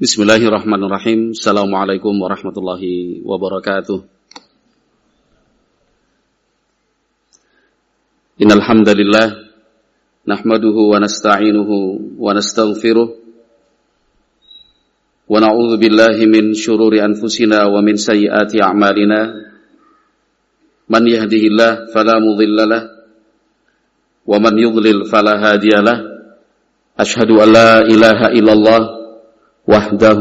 Bismillahirrahmanirrahim. Assalamualaikum warahmatullahi wabarakatuh. Innal hamdalillah nahmaduhu wa nasta'inuhu wa nastaghfiruh wa na'udzu billahi min shururi anfusina wa min sayyiati a'malina. Man yahdihillah fala mudilla lah wa man yudlil fala hadiya lah. Ashhadu an la ilaha illallah وحده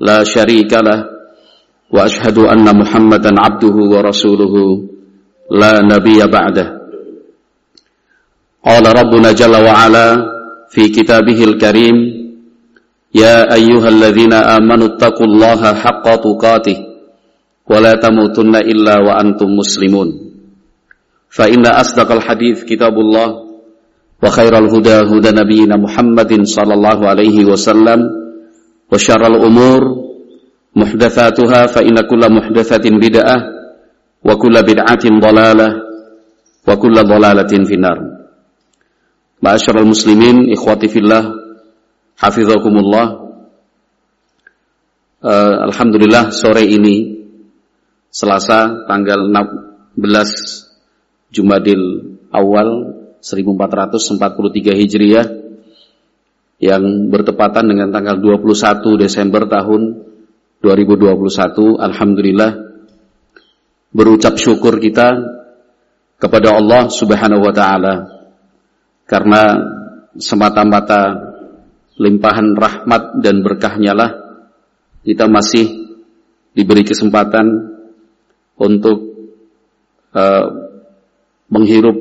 لا شريك له واشهد ان محمدا عبده ورسوله لا نبي بعده قال ربنا جل وعلا في كتابه الكريم يا ايها الذين امنوا اتقوا الله حق تقاته ولا تموتن الا وانتم مسلمون فان اصدق الحديث كتاب الله وخير الهدى هدى نبينا محمد صلى الله عليه وسلم وشر الأمور محدثاتها فإن كل محدثة بدعة وكل بدعة ضلالة وكل ضلالة في النار معاشر المسلمين إخواتي في الله حفظكم الله uh, Alhamdulillah sore ini Selasa tanggal 16 Jumadil Awal 1443 Hijriah yang bertepatan dengan tanggal 21 Desember tahun 2021 Alhamdulillah berucap syukur kita kepada Allah Subhanahu wa taala karena semata-mata limpahan rahmat dan berkahnya lah kita masih diberi kesempatan untuk uh, menghirup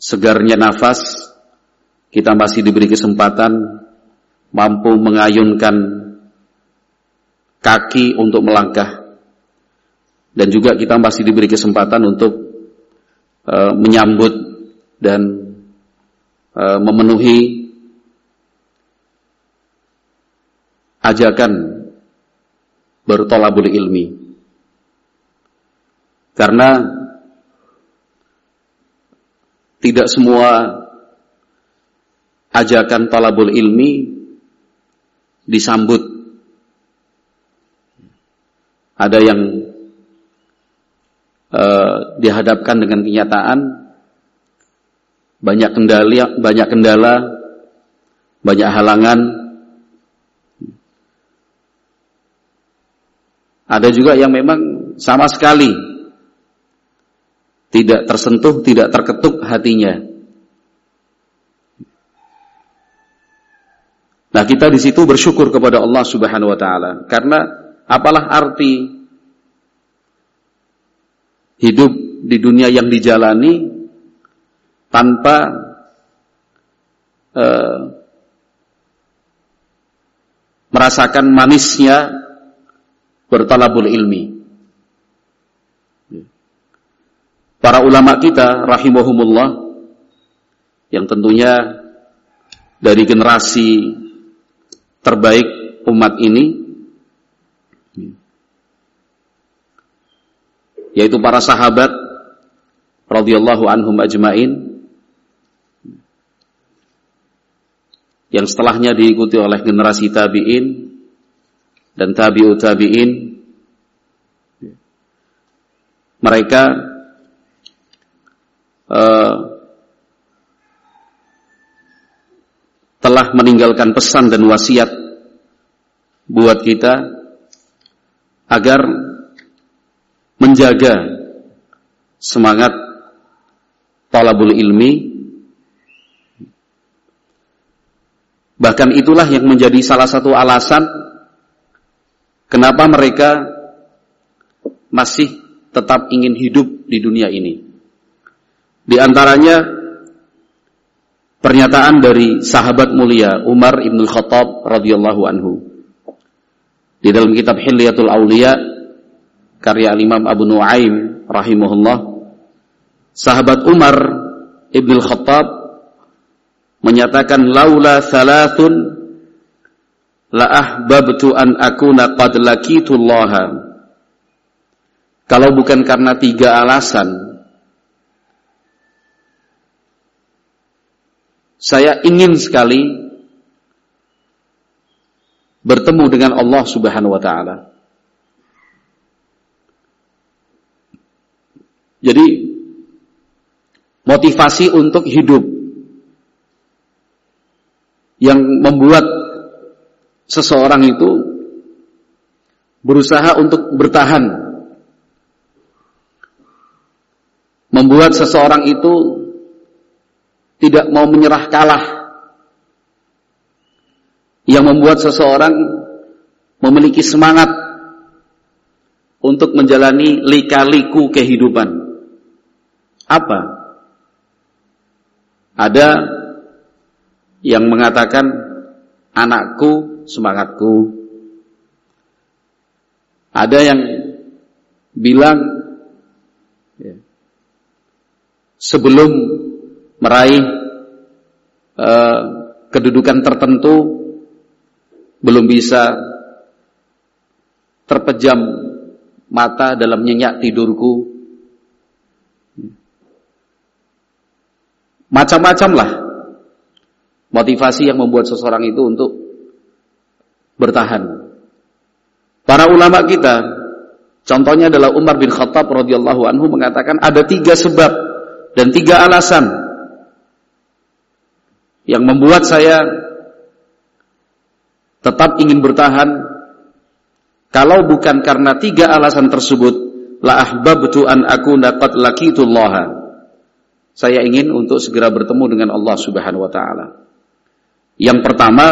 segarnya nafas kita masih diberi kesempatan mampu mengayunkan kaki untuk melangkah. Dan juga kita masih diberi kesempatan untuk uh, menyambut dan uh, memenuhi ajakan bertolabul ilmi. Karena tidak semua ajakan talabul ilmi disambut. Ada yang uh, dihadapkan dengan kenyataan banyak kendala, banyak kendala, banyak halangan. Ada juga yang memang sama sekali tidak tersentuh, tidak terketuk hatinya. Nah, kita di situ bersyukur kepada Allah Subhanahu wa taala karena apalah arti hidup di dunia yang dijalani tanpa uh, merasakan manisnya bertalabul ilmi. Para ulama kita rahimahumullah yang tentunya dari generasi terbaik umat ini yaitu para sahabat radhiyallahu anhum ajmain yang setelahnya diikuti oleh generasi tabi'in dan tabi'ut tabi'in. Mereka uh, telah meninggalkan pesan dan wasiat buat kita agar menjaga semangat talabul ilmi. Bahkan itulah yang menjadi salah satu alasan kenapa mereka masih tetap ingin hidup di dunia ini. Di antaranya Pernyataan dari sahabat mulia Umar ibn Khattab radhiyallahu anhu. Di dalam kitab Hilyatul Aulia karya Imam Abu Nuaim rahimahullah, sahabat Umar ibn Khattab menyatakan laula thalathun la ahbabtu an akuna qad lakitullaha. Kalau bukan karena tiga alasan, Saya ingin sekali bertemu dengan Allah Subhanahu wa taala. Jadi motivasi untuk hidup yang membuat seseorang itu berusaha untuk bertahan membuat seseorang itu tidak mau menyerah kalah. Yang membuat seseorang memiliki semangat untuk menjalani lika-liku kehidupan. Apa? Ada yang mengatakan anakku semangatku. Ada yang bilang ya, sebelum meraih uh, kedudukan tertentu belum bisa terpejam mata dalam nyenyak tidurku. Macam-macam lah motivasi yang membuat seseorang itu untuk bertahan. Para ulama kita contohnya adalah Umar bin Khattab radhiyallahu anhu mengatakan ada tiga sebab dan tiga alasan yang membuat saya tetap ingin bertahan kalau bukan karena tiga alasan tersebut la ahbabtu an akuna qad laqitullah saya ingin untuk segera bertemu dengan Allah Subhanahu wa taala. Yang pertama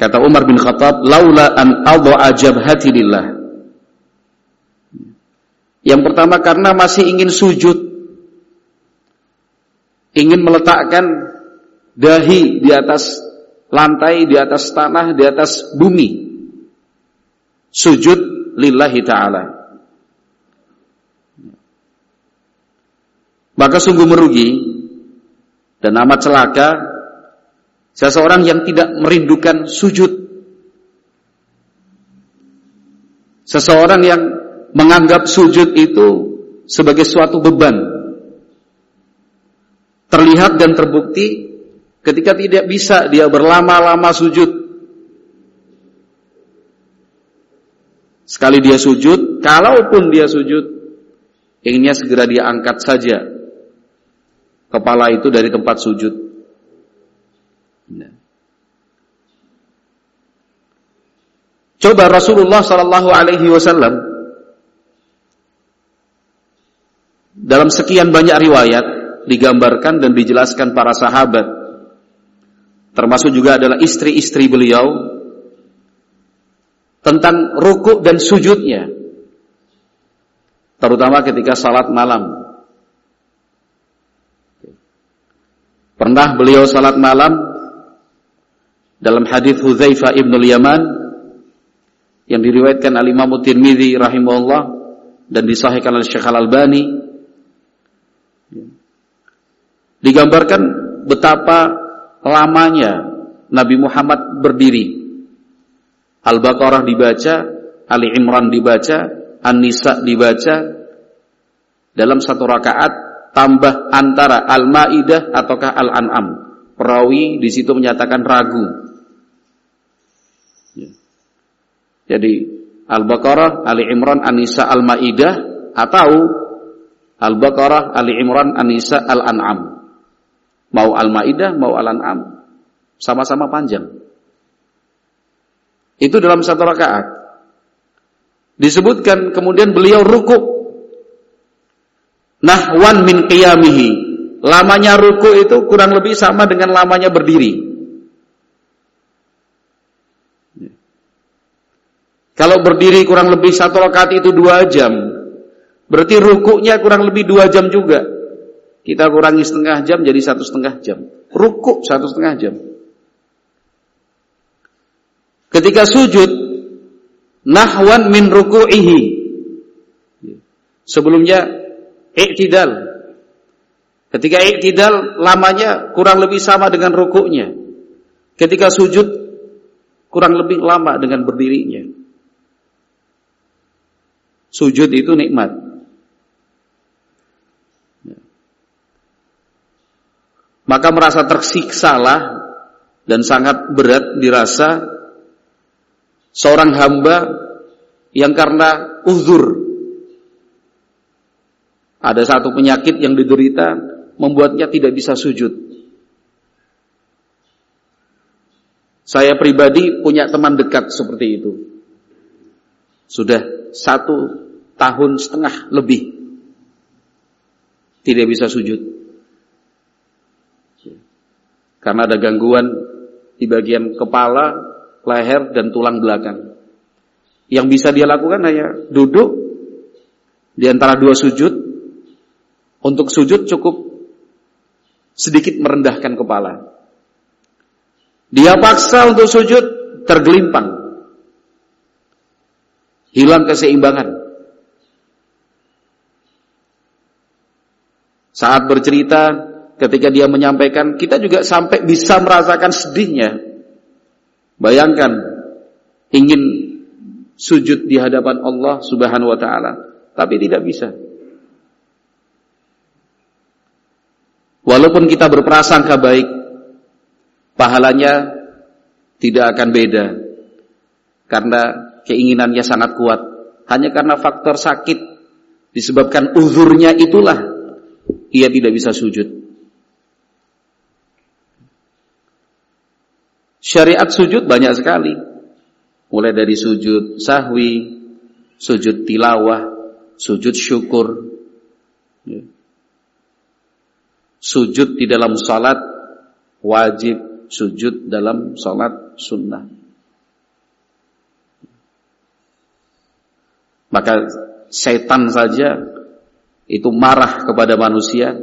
kata Umar bin Khattab laula an adha jabhati lillah. Yang pertama karena masih ingin sujud ingin meletakkan dahi di atas lantai, di atas tanah, di atas bumi. Sujud lillahi ta'ala. Maka sungguh merugi dan amat celaka seseorang yang tidak merindukan sujud. Seseorang yang menganggap sujud itu sebagai suatu beban terlihat dan terbukti ketika tidak bisa dia berlama-lama sujud. Sekali dia sujud, kalaupun dia sujud, inginnya segera dia angkat saja kepala itu dari tempat sujud. Coba Rasulullah Sallallahu Alaihi Wasallam dalam sekian banyak riwayat digambarkan dan dijelaskan para sahabat termasuk juga adalah istri-istri beliau tentang rukuk dan sujudnya terutama ketika salat malam. Pernah beliau salat malam dalam hadis Hudzaifah ibn Yaman yang diriwayatkan oleh Imam Tirmizi rahimahullah dan disahihkan oleh Syekh Al-Albani. Digambarkan betapa lamanya Nabi Muhammad berdiri. Al-Baqarah dibaca, Ali Imran dibaca, An-Nisa dibaca dalam satu rakaat tambah antara Al-Maidah ataukah Al-An'am. Perawi di situ menyatakan ragu. Ya. Jadi Al-Baqarah, Ali Imran, An-Nisa, Al-Maidah atau Al-Baqarah, Ali Imran, An-Nisa, Al-An'am. Mau Al-Maidah, mau Al-An'am, sama-sama panjang. Itu dalam satu rakaat. Disebutkan kemudian beliau rukuk. Nahwan min qiyamihi. Lamanya ruku itu kurang lebih sama dengan lamanya berdiri. Kalau berdiri kurang lebih satu rakaat itu dua jam. Berarti rukuknya kurang lebih dua jam juga. Kita kurangi setengah jam jadi satu setengah jam. Rukuk satu setengah jam. Ketika sujud, nahwan min ruku'ihi. Sebelumnya, iktidal. Ketika iktidal, lamanya kurang lebih sama dengan rukuknya. Ketika sujud, kurang lebih lama dengan berdirinya. Sujud itu nikmat. Maka merasa tersiksalah dan sangat berat dirasa seorang hamba yang karena uzur ada satu penyakit yang diderita membuatnya tidak bisa sujud. Saya pribadi punya teman dekat seperti itu. Sudah satu tahun setengah lebih tidak bisa sujud. Karena ada gangguan di bagian kepala, leher, dan tulang belakang. Yang bisa dia lakukan hanya duduk di antara dua sujud, untuk sujud cukup sedikit merendahkan kepala. Dia paksa untuk sujud tergelimpang. Hilang keseimbangan. Saat bercerita ketika dia menyampaikan, kita juga sampai bisa merasakan sedihnya. Bayangkan ingin sujud di hadapan Allah Subhanahu wa taala, tapi tidak bisa. Walaupun kita berprasangka baik, pahalanya tidak akan beda. Karena keinginannya sangat kuat. Hanya karena faktor sakit disebabkan uzurnya itulah ia tidak bisa sujud. Syariat sujud banyak sekali. Mulai dari sujud sahwi, sujud tilawah, sujud syukur. Ya. Sujud di dalam salat wajib, sujud dalam salat sunnah. Maka setan saja itu marah kepada manusia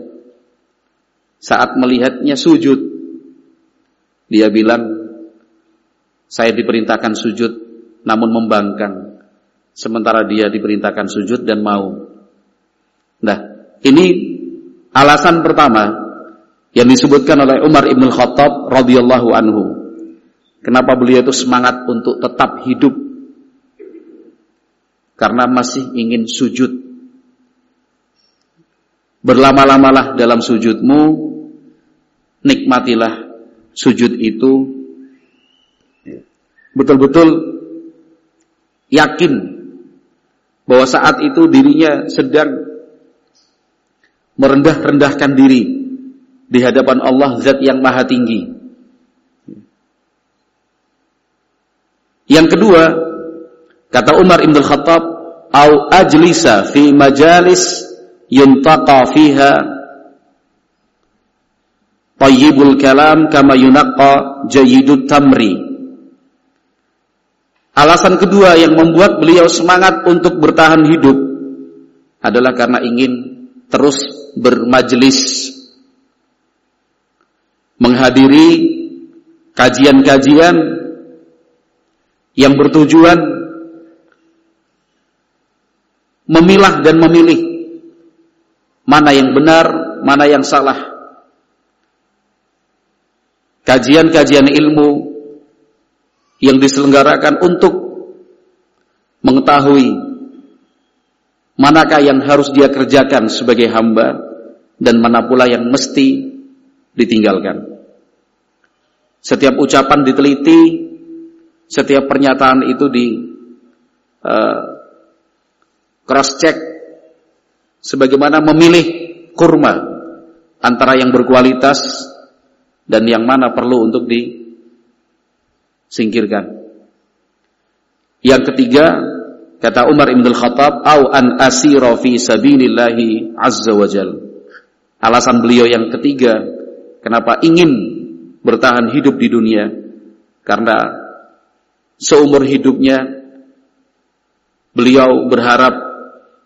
saat melihatnya sujud. Dia bilang, saya diperintahkan sujud namun membangkang. Sementara dia diperintahkan sujud dan mau. Nah, ini Alasan pertama yang disebutkan oleh Umar Ibn Khattab radhiyallahu anhu. Kenapa beliau itu semangat untuk tetap hidup? Karena masih ingin sujud. Berlama-lamalah dalam sujudmu, nikmatilah sujud itu betul-betul yakin bahwa saat itu dirinya sedang merendah-rendahkan diri di hadapan Allah zat yang maha tinggi. Yang kedua, kata Umar Ibn Khattab, au ajlisa fi majalis yuntaqa fiha tayyibul kalam kama yunaqqa jayyidut tamri. Alasan kedua yang membuat beliau semangat untuk bertahan hidup adalah karena ingin terus bermajelis menghadiri kajian-kajian yang bertujuan memilah dan memilih mana yang benar, mana yang salah. Kajian-kajian ilmu yang diselenggarakan untuk mengetahui manakah yang harus dia kerjakan sebagai hamba dan mana pula yang mesti ditinggalkan. Setiap ucapan diteliti, setiap pernyataan itu di uh, cross check sebagaimana memilih kurma antara yang berkualitas dan yang mana perlu untuk disingkirkan. Yang ketiga, Kata Umar Ibn Khattab, "Au an asira fi sabilillahi azza wa jal." Alasan beliau yang ketiga, kenapa ingin bertahan hidup di dunia? Karena seumur hidupnya beliau berharap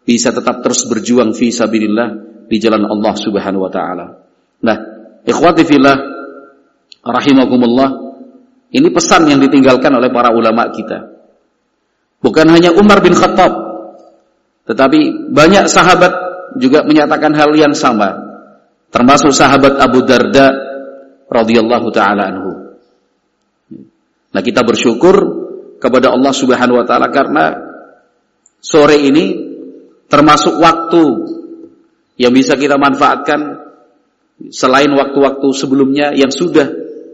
bisa tetap terus berjuang fi sabilillah di jalan Allah Subhanahu wa taala. Nah, ikhwati fillah rahimakumullah, ini pesan yang ditinggalkan oleh para ulama kita. Bukan hanya Umar bin Khattab, tetapi banyak sahabat juga menyatakan hal yang sama, termasuk sahabat Abu Darda radhiyallahu taala anhu. Nah, kita bersyukur kepada Allah Subhanahu wa taala karena sore ini termasuk waktu yang bisa kita manfaatkan selain waktu-waktu sebelumnya yang sudah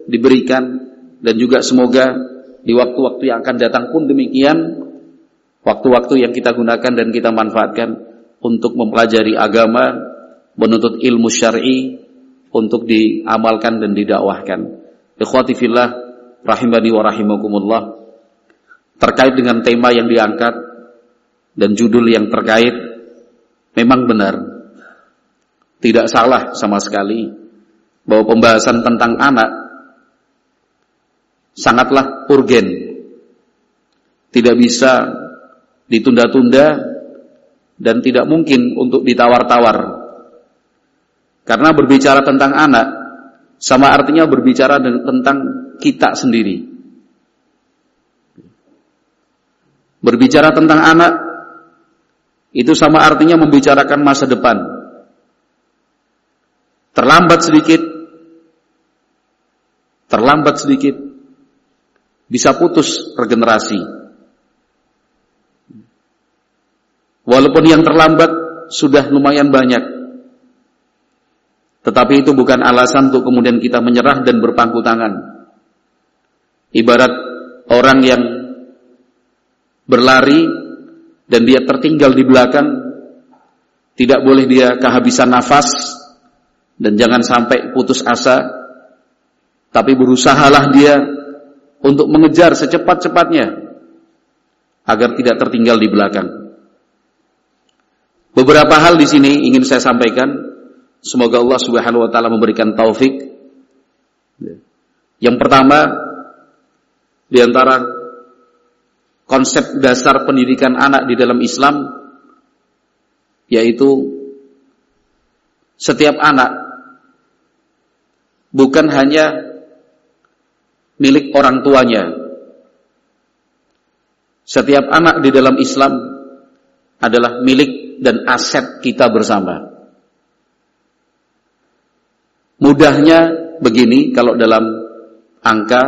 diberikan dan juga semoga di waktu-waktu yang akan datang pun demikian, waktu-waktu yang kita gunakan dan kita manfaatkan untuk mempelajari agama, menuntut ilmu syar'i, untuk diamalkan dan didakwahkan. Ikhwati fillah, rahimani wa rahimakumullah. Terkait dengan tema yang diangkat dan judul yang terkait, memang benar. Tidak salah sama sekali bahwa pembahasan tentang anak sangatlah urgen. Tidak bisa ditunda-tunda dan tidak mungkin untuk ditawar-tawar. Karena berbicara tentang anak sama artinya berbicara tentang kita sendiri. Berbicara tentang anak itu sama artinya membicarakan masa depan. Terlambat sedikit, terlambat sedikit, bisa putus regenerasi. Walaupun yang terlambat sudah lumayan banyak. Tetapi itu bukan alasan untuk kemudian kita menyerah dan berpangku tangan. Ibarat orang yang berlari dan dia tertinggal di belakang, tidak boleh dia kehabisan nafas dan jangan sampai putus asa, tapi berusahalah dia untuk mengejar secepat-cepatnya agar tidak tertinggal di belakang. Beberapa hal di sini ingin saya sampaikan. Semoga Allah Subhanahu wa taala memberikan taufik. Yang pertama di antara konsep dasar pendidikan anak di dalam Islam yaitu setiap anak bukan hanya milik orang tuanya. Setiap anak di dalam Islam adalah milik dan aset kita bersama. Mudahnya begini kalau dalam angka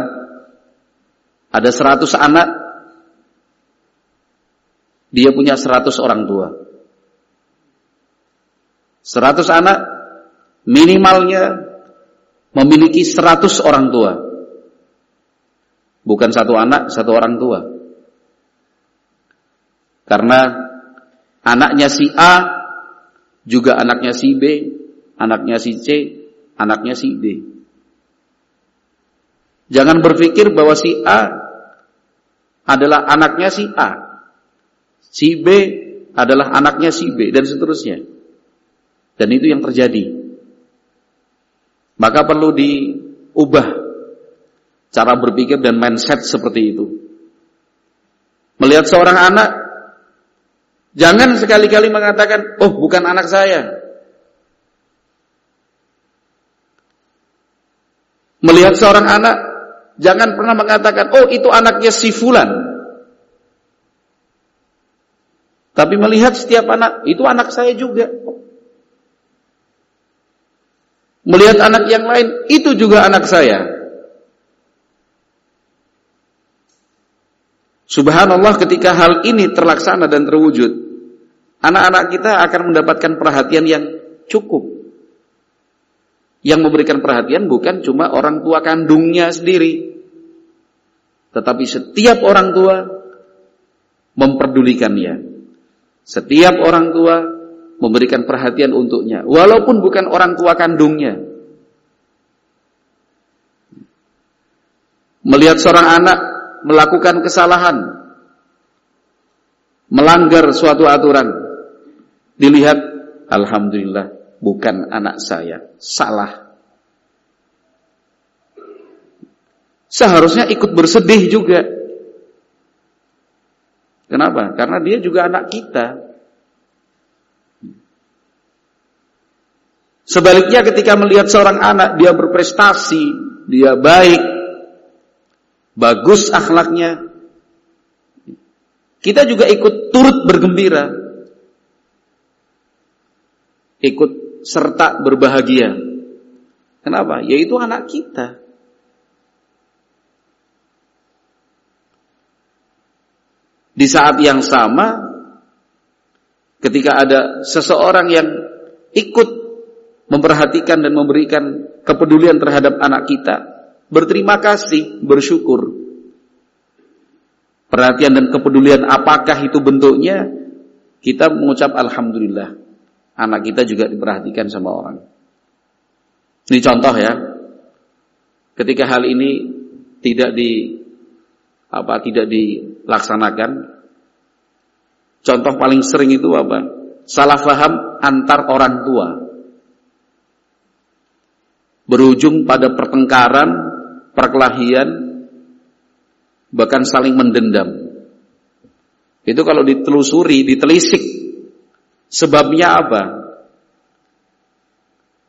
ada 100 anak dia punya 100 orang tua. 100 anak minimalnya memiliki 100 orang tua. Bukan satu anak, satu orang tua. Karena anaknya si A juga anaknya si B, anaknya si C, anaknya si D. Jangan berpikir bahwa si A adalah anaknya si A. Si B adalah anaknya si B dan seterusnya. Dan itu yang terjadi. Maka perlu diubah cara berpikir dan mindset seperti itu. Melihat seorang anak, jangan sekali-kali mengatakan, oh bukan anak saya. Melihat seorang anak, jangan pernah mengatakan, oh itu anaknya si fulan. Tapi melihat setiap anak, itu anak saya juga. Melihat anak yang lain, itu juga anak saya. Subhanallah ketika hal ini terlaksana dan terwujud, anak-anak kita akan mendapatkan perhatian yang cukup. Yang memberikan perhatian bukan cuma orang tua kandungnya sendiri, tetapi setiap orang tua memperdulikannya. Setiap orang tua memberikan perhatian untuknya, walaupun bukan orang tua kandungnya. Melihat seorang anak melakukan kesalahan, melanggar suatu aturan, dilihat, Alhamdulillah, bukan anak saya, salah. Seharusnya ikut bersedih juga. Kenapa? Karena dia juga anak kita. Sebaliknya ketika melihat seorang anak, dia berprestasi, dia baik, bagus akhlaknya, kita juga ikut turut bergembira, ikut serta berbahagia. Kenapa? Yaitu anak kita. Di saat yang sama, ketika ada seseorang yang ikut memperhatikan dan memberikan kepedulian terhadap anak kita, berterima kasih, bersyukur. perhatian dan kepedulian apakah itu bentuknya? Kita mengucap alhamdulillah. Anak kita juga diperhatikan sama orang. Ini contoh ya. Ketika hal ini tidak di apa tidak dilaksanakan, contoh paling sering itu apa? Salah faham antar orang tua. Berujung pada pertengkaran, perkelahian, bahkan saling mendendam. Itu kalau ditelusuri, ditelisik, sebabnya apa?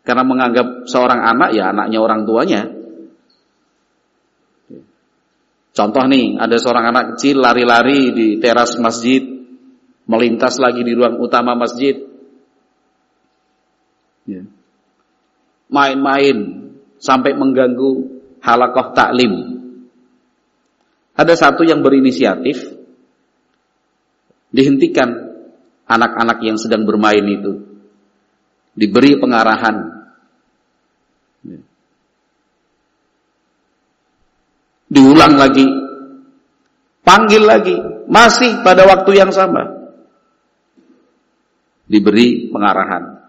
Karena menganggap seorang anak ya anaknya orang tuanya. Contoh nih, ada seorang anak kecil lari-lari di teras masjid, melintas lagi di ruang utama masjid. Ya. Main-main sampai mengganggu halakoh taklim ada satu yang berinisiatif. Dihentikan anak-anak yang sedang bermain itu. Diberi pengarahan. Diulang lagi. Panggil lagi. Masih pada waktu yang sama. Diberi pengarahan.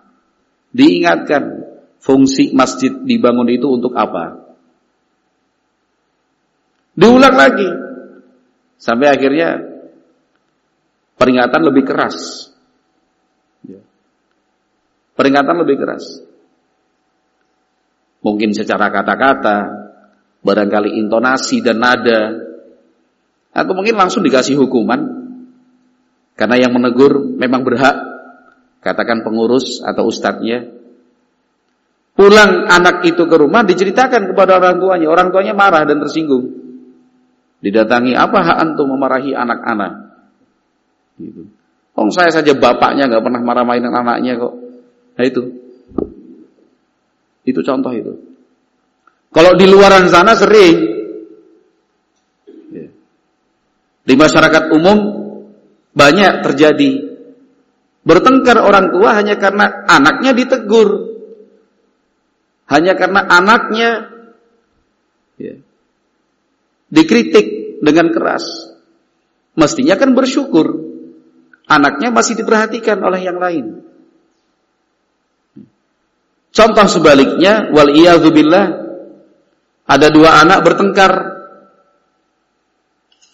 Diingatkan fungsi masjid dibangun itu untuk apa Diulang lagi. Sampai akhirnya peringatan lebih keras. Ya. Peringatan lebih keras. Mungkin secara kata-kata, barangkali intonasi dan nada, atau mungkin langsung dikasih hukuman, karena yang menegur memang berhak, katakan pengurus atau ustadznya, pulang anak itu ke rumah diceritakan kepada orang tuanya, orang tuanya marah dan tersinggung. Didatangi, apa hak antum memarahi anak-anak? Gitu. Oh saya saja bapaknya nggak pernah marah mainan anaknya kok. Nah itu. Itu contoh itu. Kalau di luaran sana sering. Ya. Di masyarakat umum banyak terjadi. Bertengkar orang tua hanya karena anaknya ditegur. Hanya karena anaknya ya, dikritik dengan keras. Mestinya kan bersyukur. Anaknya masih diperhatikan oleh yang lain. Contoh sebaliknya, wal billah ada dua anak bertengkar.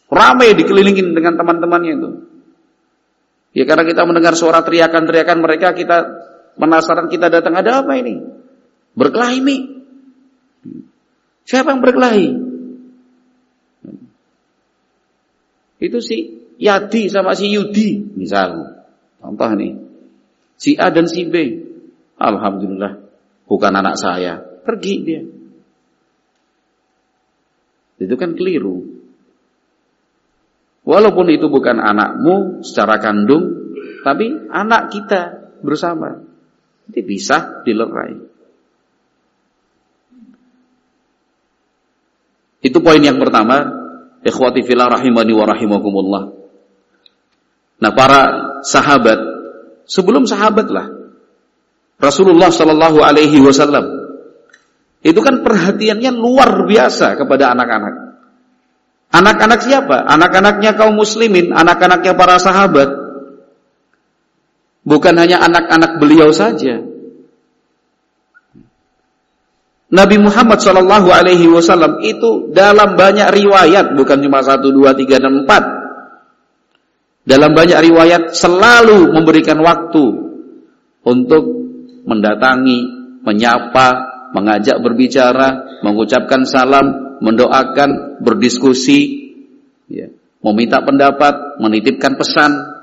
Ramai dikelilingin dengan teman-temannya itu. Ya karena kita mendengar suara teriakan-teriakan mereka, kita penasaran kita datang ada apa ini? Berkelahi nih. Siapa yang berkelahi? Itu si Yadi sama si Yudi misal. Contoh nih. Si A dan si B. Alhamdulillah bukan anak saya. Pergi dia. Itu kan keliru. Walaupun itu bukan anakmu secara kandung, tapi anak kita bersama. Itu bisa dilerai. Itu poin yang pertama, Ikhwati filah rahimani wa rahimakumullah. Nah, para sahabat sebelum sahabat lah Rasulullah Shallallahu alaihi wasallam itu kan perhatiannya luar biasa kepada anak-anak. Anak-anak siapa? Anak-anaknya kaum muslimin, anak-anaknya para sahabat. Bukan hanya anak-anak beliau saja, Nabi Muhammad Shallallahu Alaihi Wasallam itu dalam banyak riwayat bukan cuma satu dua tiga dan empat. Dalam banyak riwayat selalu memberikan waktu untuk mendatangi, menyapa, mengajak berbicara, mengucapkan salam, mendoakan, berdiskusi, ya, meminta pendapat, menitipkan pesan,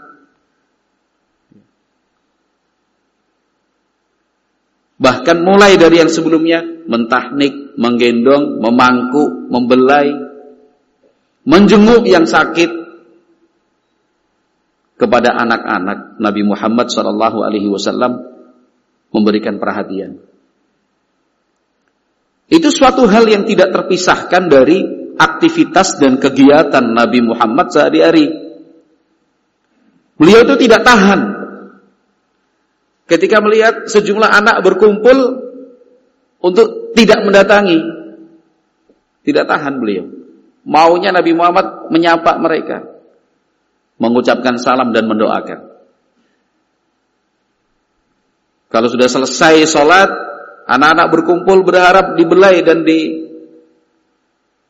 Bahkan mulai dari yang sebelumnya mentahnik, menggendong, memangku, membelai, menjenguk yang sakit kepada anak-anak Nabi Muhammad wasallam memberikan perhatian. Itu suatu hal yang tidak terpisahkan dari aktivitas dan kegiatan Nabi Muhammad sehari-hari. Beliau itu tidak tahan Ketika melihat sejumlah anak berkumpul untuk tidak mendatangi, tidak tahan beliau. Maunya Nabi Muhammad menyapa mereka. Mengucapkan salam dan mendoakan. Kalau sudah selesai sholat, anak-anak berkumpul berharap dibelai dan di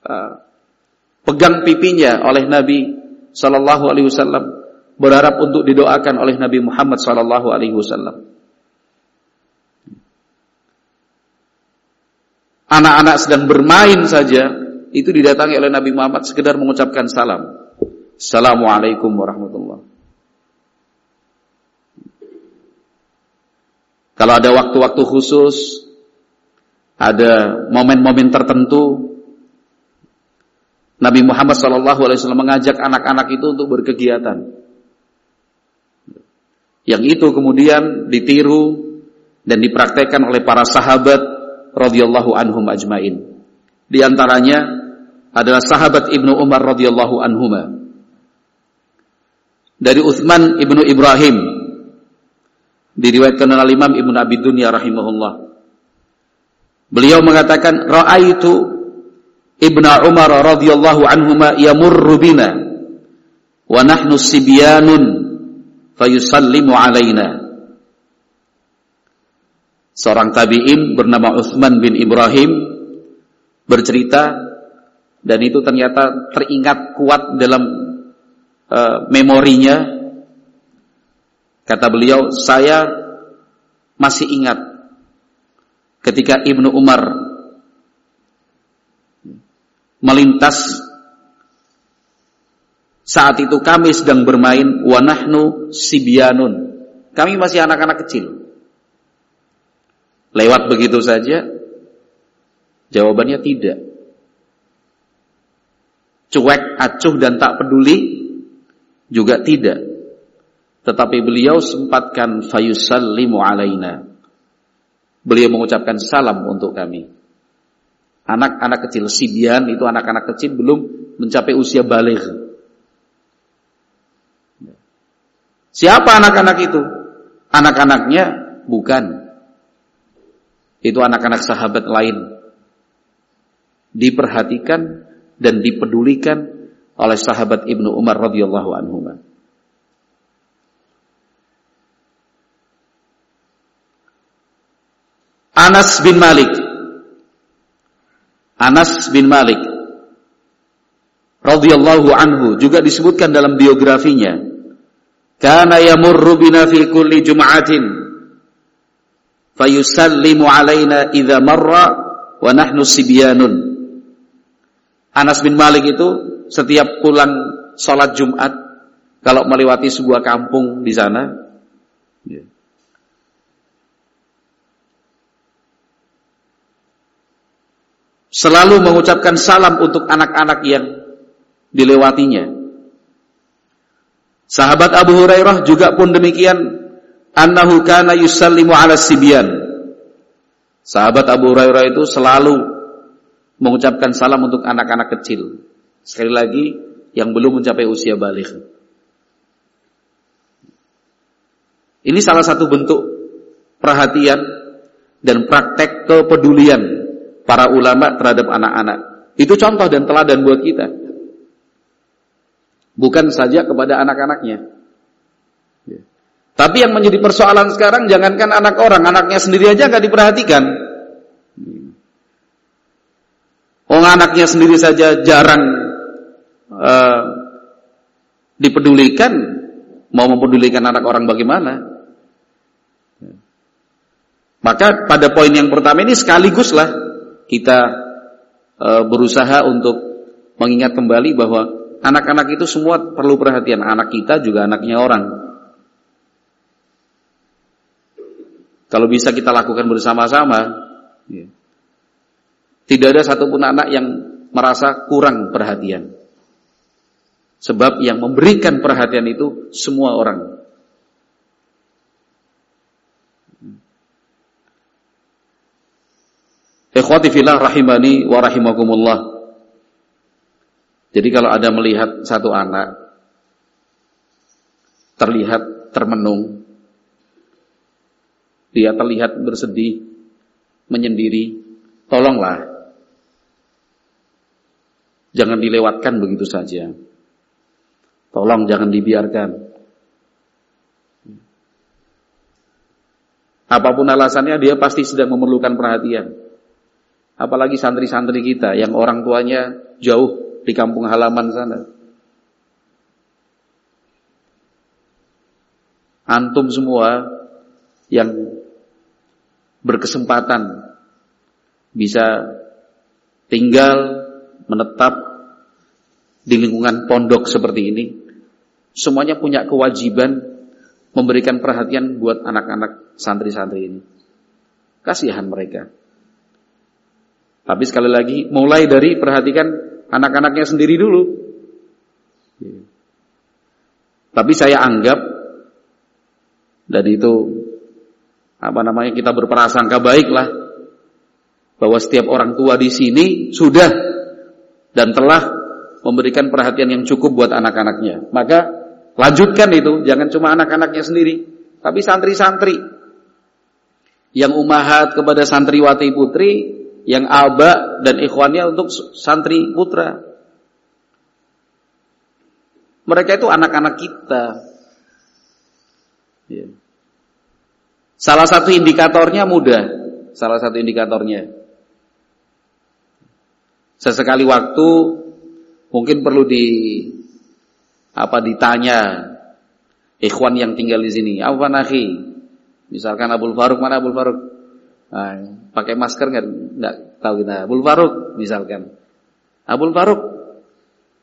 uh, pegang pipinya oleh Nabi Sallallahu Alaihi Wasallam berharap untuk didoakan oleh Nabi Muhammad Sallallahu Alaihi Wasallam. Anak-anak sedang bermain saja itu didatangi oleh Nabi Muhammad sekedar mengucapkan salam. Assalamualaikum warahmatullahi Kalau ada waktu-waktu khusus, ada momen-momen tertentu, Nabi Muhammad SAW mengajak anak-anak itu untuk berkegiatan. Yang itu kemudian ditiru dan dipraktekkan oleh para sahabat radhiyallahu anhum ajmain. Di antaranya adalah sahabat Ibnu Umar radhiyallahu anhuma. Dari Uthman Ibnu Ibrahim Diriwayatkan oleh Imam Ibnu Abi Dunya rahimahullah. Beliau mengatakan raaitu Ibnu Umar radhiyallahu anhuma yamurru bina wa nahnu sibyanun fayusallimu alaina. Seorang tabi'in bernama Uthman bin Ibrahim bercerita dan itu ternyata teringat kuat dalam uh, memorinya Kata beliau, saya masih ingat ketika Ibnu Umar melintas saat itu kami sedang bermain wanahnu sibyanun. Kami masih anak-anak kecil. Lewat begitu saja? Jawabannya tidak. Cuek, acuh dan tak peduli juga tidak. Tetapi beliau sempatkan fayusallimu alaina. Beliau mengucapkan salam untuk kami. Anak-anak kecil sibian itu anak-anak kecil belum mencapai usia balik. Siapa anak-anak itu? Anak-anaknya bukan. Itu anak-anak sahabat lain. Diperhatikan dan dipedulikan oleh sahabat Ibnu Umar radhiyallahu anhu. Anas bin Malik. Anas bin Malik radhiyallahu anhu juga disebutkan dalam biografinya. Kana yamurru bina fi kulli jum'atin fayusallimu alaina idza marra wa nahnu sibyanun. Anas bin Malik itu setiap pulang sholat Jumat kalau melewati sebuah kampung di sana ya, selalu mengucapkan salam untuk anak-anak yang dilewatinya. Sahabat Abu Hurairah juga pun demikian, annahu kana yusallimu ala sibyan. Sahabat Abu Hurairah itu selalu mengucapkan salam untuk anak-anak kecil. Sekali lagi, yang belum mencapai usia balik. Ini salah satu bentuk perhatian dan praktek kepedulian para ulama terhadap anak-anak. Itu contoh dan teladan buat kita. Bukan saja kepada anak-anaknya. Tapi yang menjadi persoalan sekarang jangankan anak orang, anaknya sendiri aja nggak diperhatikan. Oh anaknya sendiri saja jarang uh, dipedulikan, mau mempedulikan anak orang bagaimana? Maka pada poin yang pertama ini sekaliguslah kita e, berusaha untuk mengingat kembali bahwa anak-anak itu semua perlu perhatian. Anak kita juga anaknya orang. Kalau bisa kita lakukan bersama-sama, ya. tidak ada satupun anak yang merasa kurang perhatian. Sebab yang memberikan perhatian itu semua orang. Ikhwati fillah rahimani wa rahimakumullah. Jadi kalau ada melihat satu anak terlihat termenung, dia terlihat bersedih, menyendiri, tolonglah Jangan dilewatkan begitu saja. Tolong jangan dibiarkan. Apa pun alasannya dia pasti sedang memerlukan perhatian. Apalagi santri-santri kita yang orang tuanya jauh di kampung halaman sana. Antum semua yang berkesempatan bisa tinggal menetap di lingkungan pondok seperti ini, semuanya punya kewajiban memberikan perhatian buat anak-anak santri-santri ini. Kasihan mereka. Tapi sekali lagi, mulai dari perhatikan anak-anaknya sendiri dulu. Tapi saya anggap dan itu apa namanya kita berprasangka baiklah bahwa setiap orang tua di sini sudah dan telah memberikan perhatian yang cukup buat anak-anaknya. Maka lanjutkan itu, jangan cuma anak-anaknya sendiri, tapi santri-santri yang umahat kepada santriwati putri, yang aba dan ikhwannya untuk santri putra. Mereka itu anak-anak kita. Ya. Salah satu indikatornya mudah. Salah satu indikatornya. Sesekali waktu Mungkin perlu di apa ditanya ikhwan yang tinggal di sini. Apa nahi? Misalkan Abdul Faruk mana Abdul Faruk? Nah, pakai masker nggak? Nggak tahu kita. Abdul Faruk misalkan. Abdul Faruk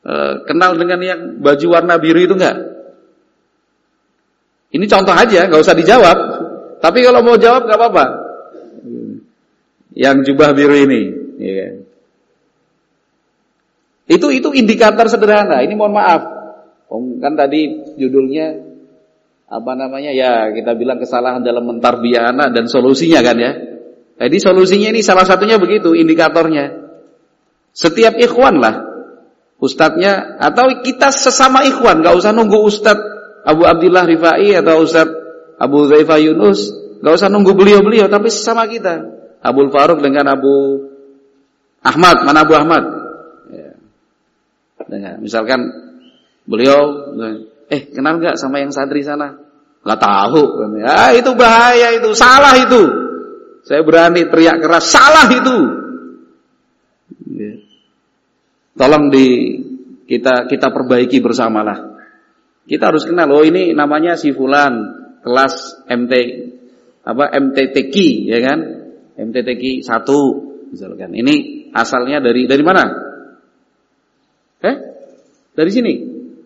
eh, kenal dengan yang baju warna biru itu nggak? Ini contoh aja, nggak usah dijawab. Tapi kalau mau jawab nggak apa-apa. Yang jubah biru ini, ya? Itu itu indikator sederhana. Ini mohon maaf. Kan tadi judulnya apa namanya ya kita bilang kesalahan dalam mentarbiyah anak dan solusinya kan ya. Jadi solusinya ini salah satunya begitu indikatornya. Setiap ikhwan lah ustadznya atau kita sesama ikhwan nggak usah nunggu ustadz Abu Abdullah Rifai atau ustadz Abu Zaifah Yunus nggak usah nunggu beliau-beliau tapi sesama kita Abu Faruk dengan Abu Ahmad mana Abu Ahmad dengan misalkan beliau eh kenal nggak sama yang santri sana? Nggak tahu. Ah itu bahaya itu, salah itu. Saya berani teriak keras, salah itu. Ya. Tolong di kita kita perbaiki bersamalah. Kita harus kenal, oh ini namanya si fulan kelas MT apa MTTQ ya kan? MTTQ 1 misalkan. Ini asalnya dari dari mana? Eh? Dari sini?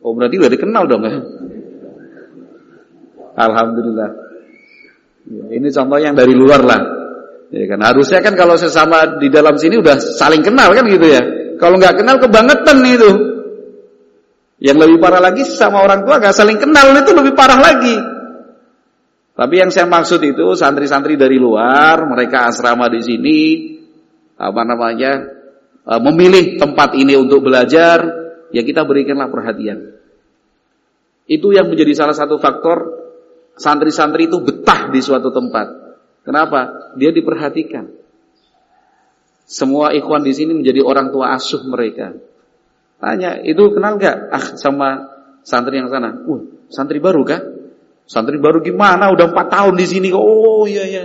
Oh berarti udah dikenal dong ya? Alhamdulillah. Ya, ini contoh yang dari luar lah. Ya kan harusnya kan kalau sesama di dalam sini udah saling kenal kan gitu ya. Kalau nggak kenal kebangetan itu. Yang lebih parah lagi sama orang tua gak saling kenal itu lebih parah lagi. Tapi yang saya maksud itu santri-santri dari luar, mereka asrama di sini, apa namanya, Eh, memilih tempat ini untuk belajar, ya kita berikanlah perhatian. Itu yang menjadi salah satu faktor santri-santri itu betah di suatu tempat. Kenapa? Dia diperhatikan. Semua ikhwan di sini menjadi orang tua asuh mereka. Tanya, itu kenal gak? Ah, sama santri yang sana. Uh, santri baru kah? Santri baru gimana? Udah empat tahun di sini. Oh iya iya.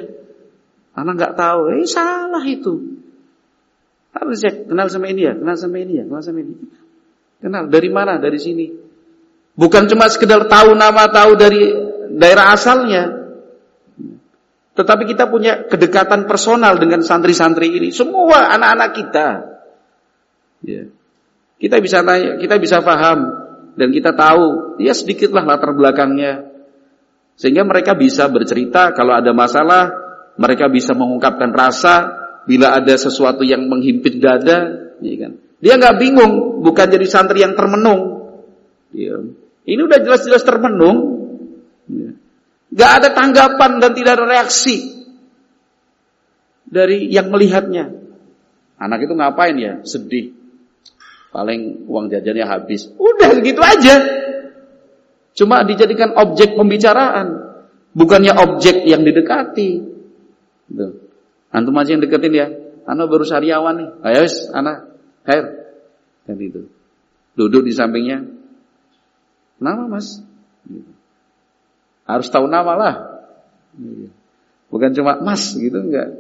Anak nggak tahu. Eh salah itu. Harus cek, kenal sama ini ya, kenal sama ini ya, kenal sama ini. Kenal dari mana? Dari sini. Bukan cuma sekedar tahu nama, tahu dari daerah asalnya. Tetapi kita punya kedekatan personal dengan santri-santri ini. Semua anak-anak kita. Ya. Kita bisa tanya, kita bisa paham dan kita tahu, ya sedikitlah latar belakangnya. Sehingga mereka bisa bercerita kalau ada masalah, mereka bisa mengungkapkan rasa, bila ada sesuatu yang menghimpit dada, ya kan? Dia nggak bingung, bukan jadi santri yang termenung. Ya. Ini udah jelas-jelas termenung. Ya. Ada tanggapan dan tidak ada reaksi dari yang melihatnya. Anak itu ngapain ya? Sedih. Paling uang jajannya habis. Udah gitu aja. Cuma dijadikan objek pembicaraan. Bukannya objek yang didekati. Tuh. Antum aja yang deketin ya. Anak baru sariawan nih. Ayo wis, anak. Khair. Kan itu. Duduk di sampingnya. Nama mas. Gitu. Harus tahu nama lah. Bukan cuma mas gitu enggak.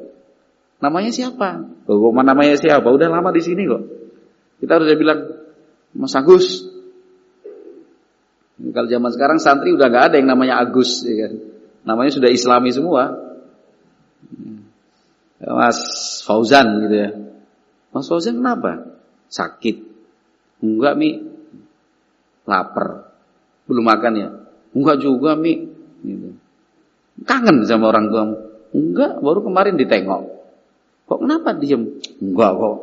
Namanya siapa? Oh, namanya siapa? Udah lama di sini kok. Kita harus bilang Mas Agus. Kalau zaman sekarang santri udah nggak ada yang namanya Agus, ya kan? Namanya sudah Islami semua. Mas Fauzan gitu ya. Mas Fauzan kenapa? Sakit. Enggak Mi. Lapar. Belum makan ya? Enggak juga Mi. Gitu. Kangen sama orang tua. Enggak, baru kemarin ditengok. Kok kenapa diem? Enggak kok.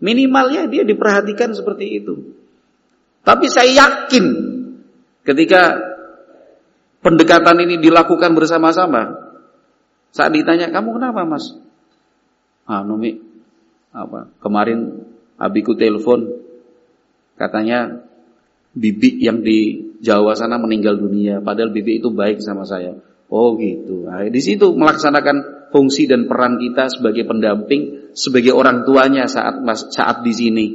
Minimalnya dia diperhatikan seperti itu. Tapi saya yakin ketika pendekatan ini dilakukan bersama-sama, saat ditanya, kamu kenapa mas? Ah, Numi, apa? Kemarin abiku telepon, katanya bibi yang di Jawa sana meninggal dunia, padahal bibi itu baik sama saya. Oh gitu. Nah, di situ melaksanakan fungsi dan peran kita sebagai pendamping, sebagai orang tuanya saat saat di sini.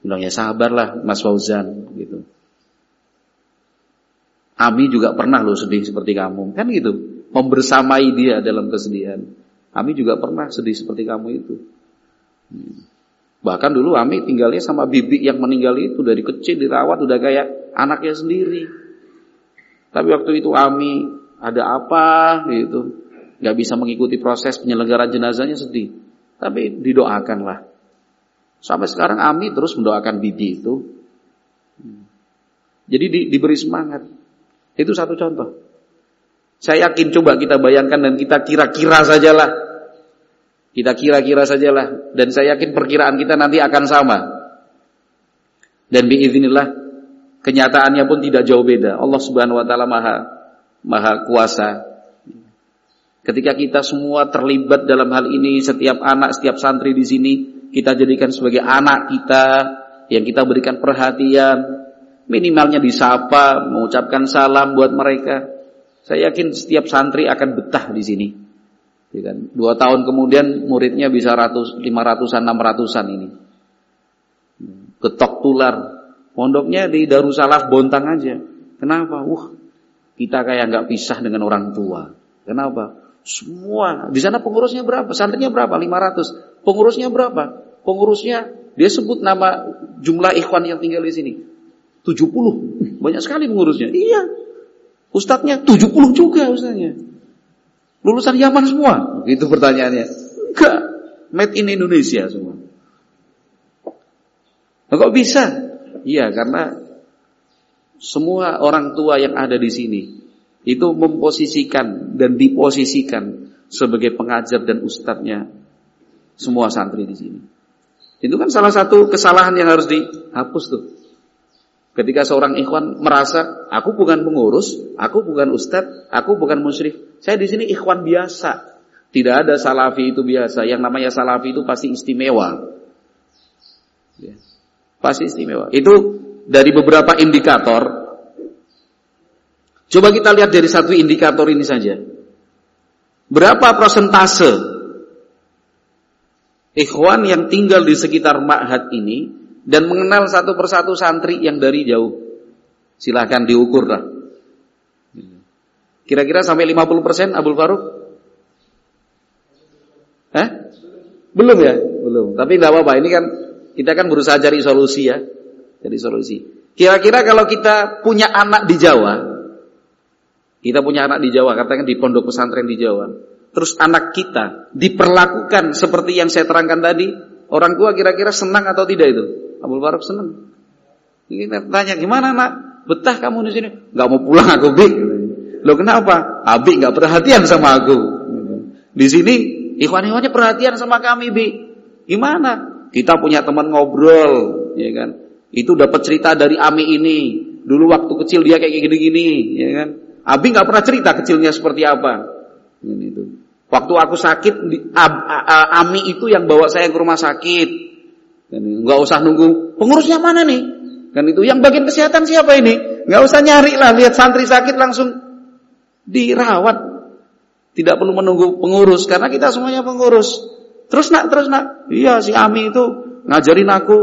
Bilang ya sabarlah Mas Fauzan gitu. Ami juga pernah loh sedih seperti kamu, kan gitu membersamai dia dalam kesedihan. Ami juga pernah sedih seperti kamu itu. Bahkan dulu Ami tinggalnya sama bibi yang meninggal itu dari kecil dirawat udah kayak anaknya sendiri. Tapi waktu itu Ami ada apa gitu, nggak bisa mengikuti proses penyelenggaraan jenazahnya sedih. Tapi didoakanlah. Sampai sekarang Ami terus mendoakan bibi itu. Jadi di, diberi semangat. Itu satu contoh. Saya yakin coba kita bayangkan dan kita kira-kira sajalah. Kita kira-kira sajalah. Dan saya yakin perkiraan kita nanti akan sama. Dan biiznillah kenyataannya pun tidak jauh beda. Allah Subhanahu wa taala Maha Maha kuasa. Ketika kita semua terlibat dalam hal ini, setiap anak, setiap santri di sini kita jadikan sebagai anak kita yang kita berikan perhatian, minimalnya disapa, mengucapkan salam buat mereka. Saya yakin setiap santri akan betah di sini. Ya kan? Dua tahun kemudian muridnya bisa ratus, lima ratusan, enam ratusan ini. Ketok tular. Pondoknya di Darussalam Bontang aja. Kenapa? Wah, kita kayak nggak pisah dengan orang tua. Kenapa? Semua di sana pengurusnya berapa? Santrinya berapa? 500. Pengurusnya berapa? Pengurusnya dia sebut nama jumlah ikhwan yang tinggal di sini. 70. Banyak sekali pengurusnya. Iya, Ustadznya 70 juga ustadznya. Lulusan Yaman semua. Itu pertanyaannya. Enggak. Made in Indonesia semua. Nah, kok bisa? Iya, karena semua orang tua yang ada di sini itu memposisikan dan diposisikan sebagai pengajar dan ustadznya semua santri di sini. Itu kan salah satu kesalahan yang harus dihapus tuh. Ketika seorang ikhwan merasa aku bukan pengurus, aku bukan ustadz, aku bukan musyrik. Saya di sini ikhwan biasa. Tidak ada salafi itu biasa. Yang namanya salafi itu pasti istimewa. Ya. Pasti istimewa. Itu dari beberapa indikator. Coba kita lihat dari satu indikator ini saja. Berapa persentase ikhwan yang tinggal di sekitar ma'had ini dan mengenal satu persatu santri yang dari jauh. Silahkan diukur lah. Kira-kira sampai 50% Abdul Faruk? Eh? Belum ya? Belum. Tapi tidak apa-apa. Ini kan kita kan berusaha cari solusi ya. Cari solusi. Kira-kira kalau kita punya anak di Jawa, kita punya anak di Jawa, katakan di pondok pesantren di Jawa. Terus anak kita diperlakukan seperti yang saya terangkan tadi, orang tua kira-kira senang atau tidak itu? Abu Barok senang. Kita tanya gimana nak? Betah kamu di sini? Gak mau pulang aku bi. Lo kenapa? Abi gak perhatian sama aku. Di sini ikhwan-ikhwannya perhatian sama kami bi. Gimana? Kita punya teman ngobrol, ya kan? Itu dapat cerita dari Ami ini. Dulu waktu kecil dia kayak gini-gini, ya kan? Abi nggak pernah cerita kecilnya seperti apa. Ini itu. Waktu aku sakit, Ami itu yang bawa saya ke rumah sakit. Enggak usah nunggu pengurusnya mana nih? Kan itu yang bagian kesehatan siapa ini? Enggak usah nyari lah, lihat santri sakit langsung dirawat. Tidak perlu menunggu pengurus karena kita semuanya pengurus. Terus nak, terus nak. Iya si Ami itu ngajarin aku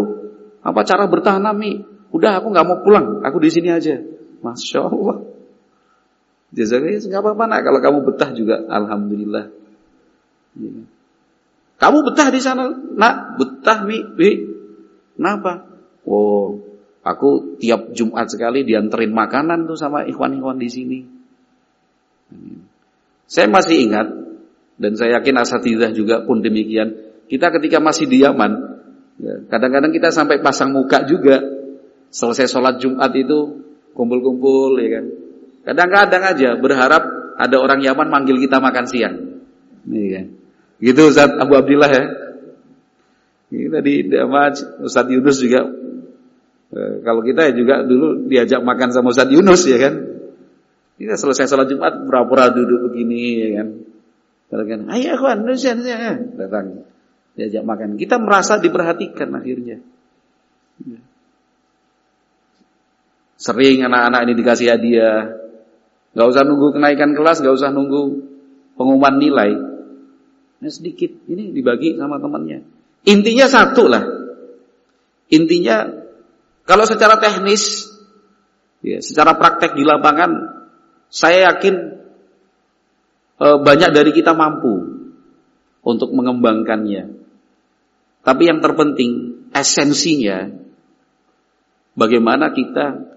apa cara bertanam Mi. Udah aku nggak mau pulang, aku di sini aja. Masya Allah. Jazakallah nggak apa-apa nak kalau kamu betah juga, alhamdulillah. Iya. Kamu betah di sana, nak betah mi, mi. Kenapa? Oh, aku tiap Jumat sekali dianterin makanan tuh sama ikhwan-ikhwan di sini. Saya masih ingat dan saya yakin asatidah juga pun demikian. Kita ketika masih di Yaman, ya, kadang-kadang kita sampai pasang muka juga. Selesai sholat Jumat itu kumpul-kumpul, ya kan. Kadang-kadang aja berharap ada orang Yaman manggil kita makan siang. Nih kan. Gitu Ustaz Abu Abdillah ya. Ini tadi Ustaz Yunus juga e, kalau kita ya juga dulu diajak makan sama Ustaz Yunus ya kan. Kita selesai sholat Jumat pura-pura duduk begini ya kan. Katakan, ayo kawan, datang diajak makan. Kita merasa diperhatikan akhirnya. Ya. Sering anak-anak ini dikasih hadiah. Gak usah nunggu kenaikan kelas, gak usah nunggu pengumuman nilai. Ini sedikit, ini dibagi sama temannya. Intinya satu lah. Intinya, kalau secara teknis, ya, secara praktek di lapangan, saya yakin e, banyak dari kita mampu untuk mengembangkannya. Tapi yang terpenting esensinya bagaimana kita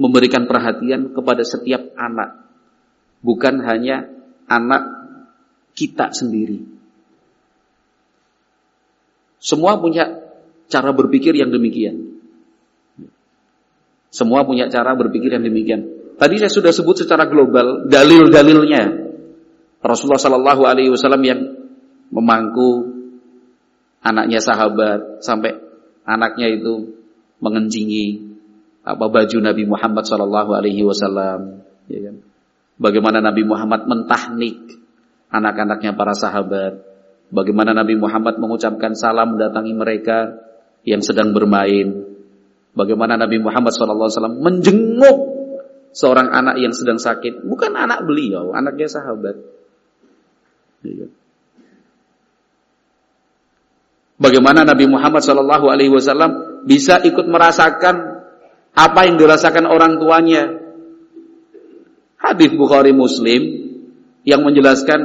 memberikan perhatian kepada setiap anak, bukan hanya anak kita sendiri. Semua punya cara berpikir yang demikian. Semua punya cara berpikir yang demikian. Tadi saya sudah sebut secara global dalil-dalilnya. Rasulullah Shallallahu Alaihi Wasallam yang memangku anaknya sahabat sampai anaknya itu mengencingi apa baju Nabi Muhammad Shallallahu Alaihi Wasallam. Ya kan? Bagaimana Nabi Muhammad mentahnik anak-anaknya para sahabat. Bagaimana Nabi Muhammad mengucapkan salam mendatangi mereka yang sedang bermain. Bagaimana Nabi Muhammad SAW menjenguk seorang anak yang sedang sakit, bukan anak beliau, anaknya sahabat. Iya. Bagaimana Nabi Muhammad Shallallahu Alaihi Wasallam bisa ikut merasakan apa yang dirasakan orang tuanya? Hadis Bukhari Muslim yang menjelaskan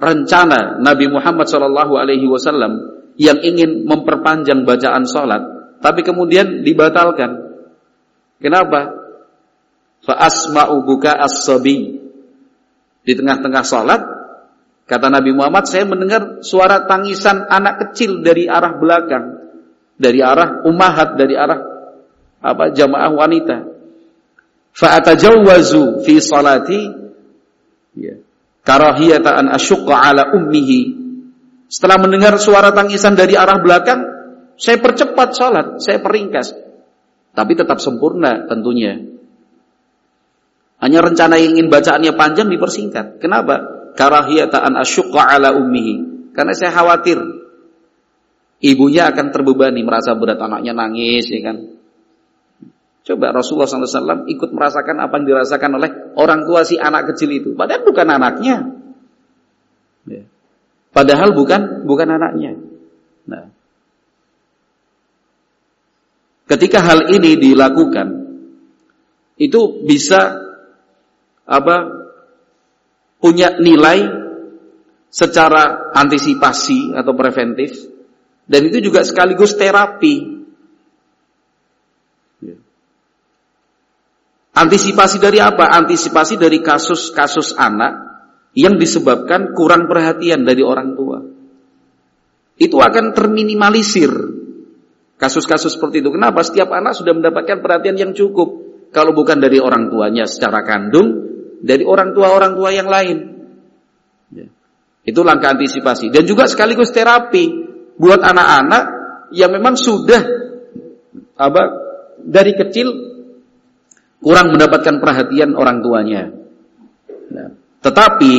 rencana Nabi Muhammad Shallallahu Alaihi Wasallam yang ingin memperpanjang bacaan sholat, tapi kemudian dibatalkan. Kenapa? fa asma'u buka as-sabi. Di tengah-tengah salat kata Nabi Muhammad saya mendengar suara tangisan anak kecil dari arah belakang, dari arah ummahat, dari arah apa jamaah wanita. Fa atajawwazu fi salati ya. Karahiyata ala ummihi. Setelah mendengar suara tangisan dari arah belakang, saya percepat salat, saya peringkas. Tapi tetap sempurna tentunya. Hanya rencana yang ingin bacaannya panjang dipersingkat. Kenapa? Karahiyata an ala ummihi. Karena saya khawatir ibunya akan terbebani merasa berat anaknya nangis ya kan. Coba Rasulullah SAW ikut merasakan apa yang dirasakan oleh orang tua si anak kecil itu. Padahal bukan anaknya. Ya. Padahal bukan bukan anaknya. Nah, ketika hal ini dilakukan, itu bisa apa punya nilai secara antisipasi atau preventif dan itu juga sekaligus terapi. Antisipasi dari apa? Antisipasi dari kasus-kasus anak yang disebabkan kurang perhatian dari orang tua. Itu akan terminimalisir kasus-kasus seperti itu. Kenapa? Setiap anak sudah mendapatkan perhatian yang cukup. Kalau bukan dari orang tuanya secara kandung, dari orang tua-orang tua yang lain. Ya. Itu langkah antisipasi dan juga sekaligus terapi buat anak-anak yang memang sudah apa dari kecil kurang mendapatkan perhatian orang tuanya. Nah, tetapi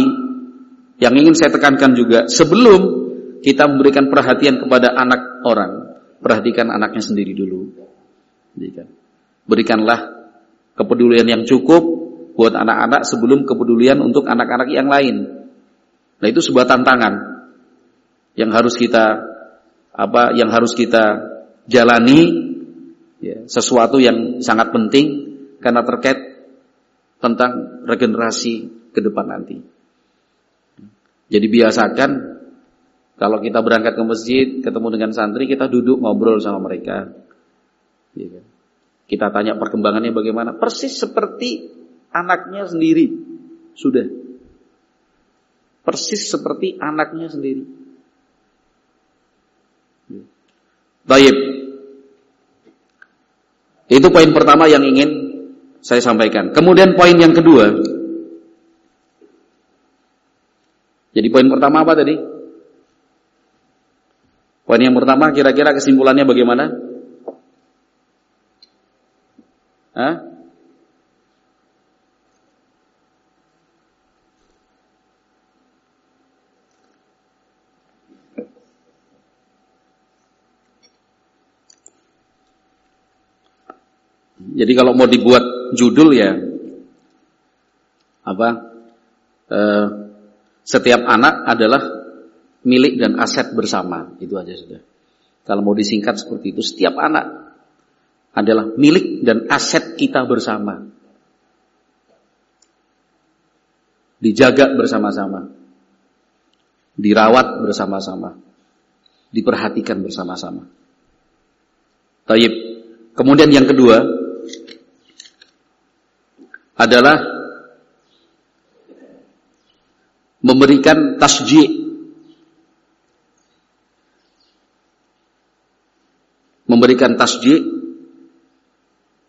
yang ingin saya tekankan juga sebelum kita memberikan perhatian kepada anak orang, perhatikan anaknya sendiri dulu. Berikanlah kepedulian yang cukup buat anak-anak sebelum kepedulian untuk anak-anak yang lain. Nah itu sebuah tantangan yang harus kita apa yang harus kita jalani ya, sesuatu yang sangat penting karena terkait tentang regenerasi ke depan nanti. Jadi biasakan kalau kita berangkat ke masjid, ketemu dengan santri, kita duduk ngobrol sama mereka. Ya, kita tanya perkembangannya bagaimana. Persis seperti anaknya sendiri. Sudah. Persis seperti anaknya sendiri. Baik. Itu poin pertama yang ingin saya sampaikan. Kemudian poin yang kedua. Jadi poin pertama apa tadi? Poin yang pertama kira-kira kesimpulannya bagaimana? Hah? Jadi kalau mau dibuat judul ya apa? Eh, setiap anak adalah milik dan aset bersama. Itu aja sudah. Kalau mau disingkat seperti itu, setiap anak adalah milik dan aset kita bersama. Dijaga bersama-sama. Dirawat bersama-sama. Diperhatikan bersama-sama. Taib. Kemudian yang kedua, adalah memberikan tasji memberikan tasji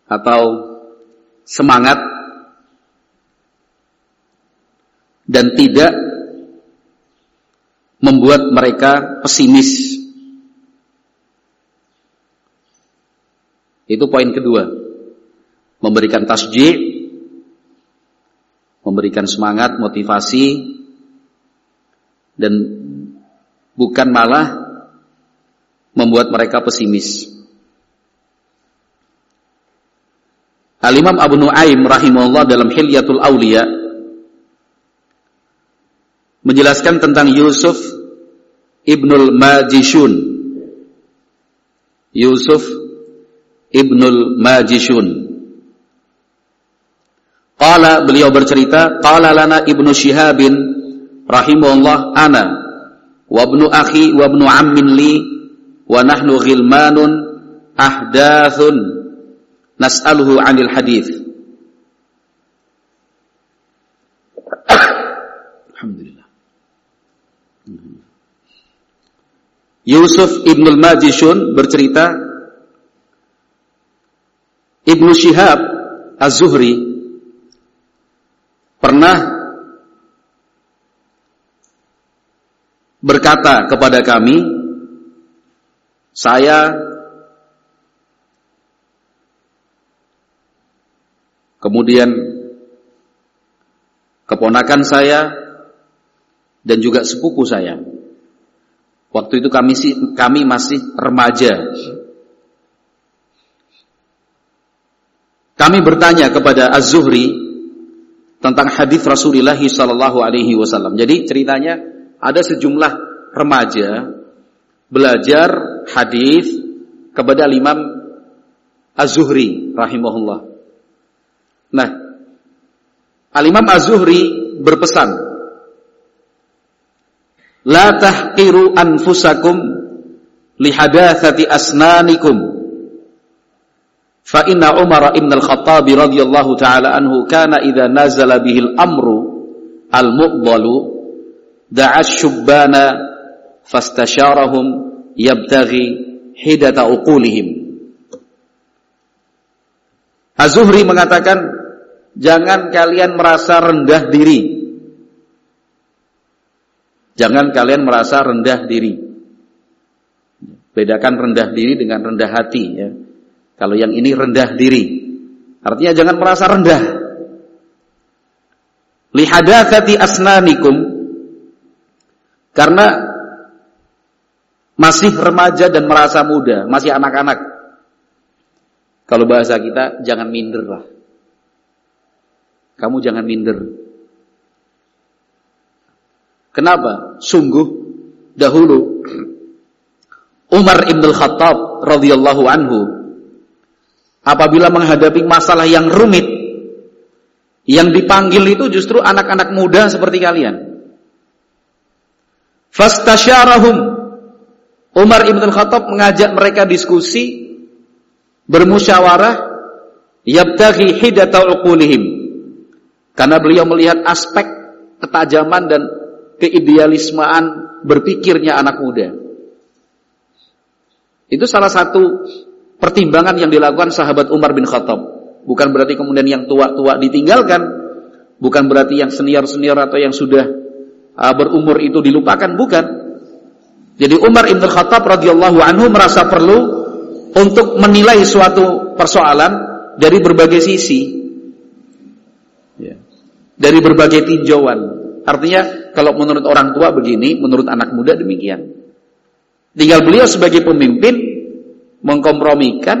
atau semangat dan tidak membuat mereka pesimis. Itu poin kedua. Memberikan tasji memberikan semangat, motivasi, dan bukan malah membuat mereka pesimis. Al-Imam Abu Nuaim rahimahullah dalam Hilyatul Aulia menjelaskan tentang Yusuf Ibnul Majishun. Yusuf Ibnul Majishun. Qala beliau bercerita, qala lana Ibnu Syihabin rahimahullah ana wa ibnu akhi wa ibnu ammin li wa nahnu ghilmanun ahdathun nas'aluhu 'anil hadith. Alhamdulillah. Yusuf Ibnu Majishun bercerita Ibnu Syihab Az-Zuhri pernah berkata kepada kami, saya kemudian keponakan saya dan juga sepupu saya. Waktu itu kami kami masih remaja. Kami bertanya kepada Az-Zuhri tentang hadis Rasulullah Sallallahu Alaihi Wasallam. Jadi ceritanya ada sejumlah remaja belajar hadis kepada Imam Az-Zuhri rahimahullah. Nah, Al-Imam Az-Zuhri berpesan, "La tahqiru anfusakum li hadatsati asnanikum." Fa inna Umar ibn al-Khattab radhiyallahu taala anhu kana idza nazala bihil amru al-muqdalu da'a syubbana fastasharahum yabtaghi hidata uqulihim. Az-Zuhri mengatakan jangan kalian merasa rendah diri. Jangan kalian merasa rendah diri. Bedakan rendah diri dengan rendah hati ya. Kalau yang ini rendah diri. Artinya jangan merasa rendah. Lihadatsati asnanikum karena masih remaja dan merasa muda, masih anak-anak. Kalau bahasa kita jangan minder lah. Kamu jangan minder. Kenapa? Sungguh dahulu Umar ibn Khattab radhiyallahu anhu apabila menghadapi masalah yang rumit yang dipanggil itu justru anak-anak muda seperti kalian. Fastasyarahum Umar ibn Khattab mengajak mereka diskusi bermusyawarah yabtaghi hidata uqulihim karena beliau melihat aspek ketajaman dan keidealismean berpikirnya anak muda. Itu salah satu pertimbangan yang dilakukan sahabat Umar bin Khattab. Bukan berarti kemudian yang tua-tua ditinggalkan, bukan berarti yang senior-senior atau yang sudah uh, berumur itu dilupakan, bukan. Jadi Umar bin Khattab radhiyallahu anhu merasa perlu untuk menilai suatu persoalan dari berbagai sisi. Ya. Dari berbagai tinjauan. Artinya kalau menurut orang tua begini, menurut anak muda demikian. Tinggal beliau sebagai pemimpin mengkompromikan,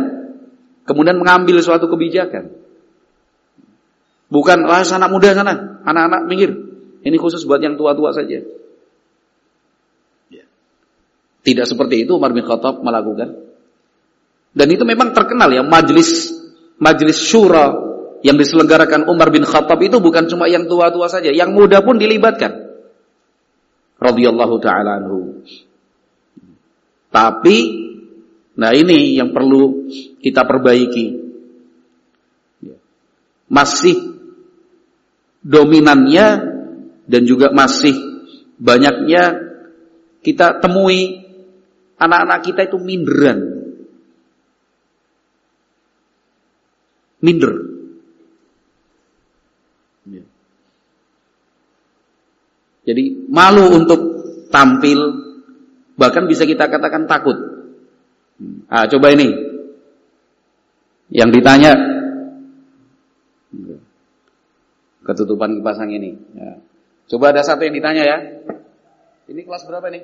kemudian mengambil suatu kebijakan. Bukan, wah anak muda sana, anak-anak minggir. Ini khusus buat yang tua-tua saja. Ya. Tidak seperti itu Umar bin Khattab melakukan. Dan itu memang terkenal ya, majelis majelis syura yang diselenggarakan Umar bin Khattab itu bukan cuma yang tua-tua saja, yang muda pun dilibatkan. Radhiyallahu taala anhu. Tapi, nah ini yang perlu kita perbaiki. Masih dominannya dan juga masih banyaknya kita temui anak-anak kita itu minderan. Minder. Jadi malu untuk tampil Bahkan bisa kita katakan takut. Ah, coba ini. Yang ditanya ketutupan kipasang ini. Ya. Coba ada satu yang ditanya ya. Ini kelas berapa nih?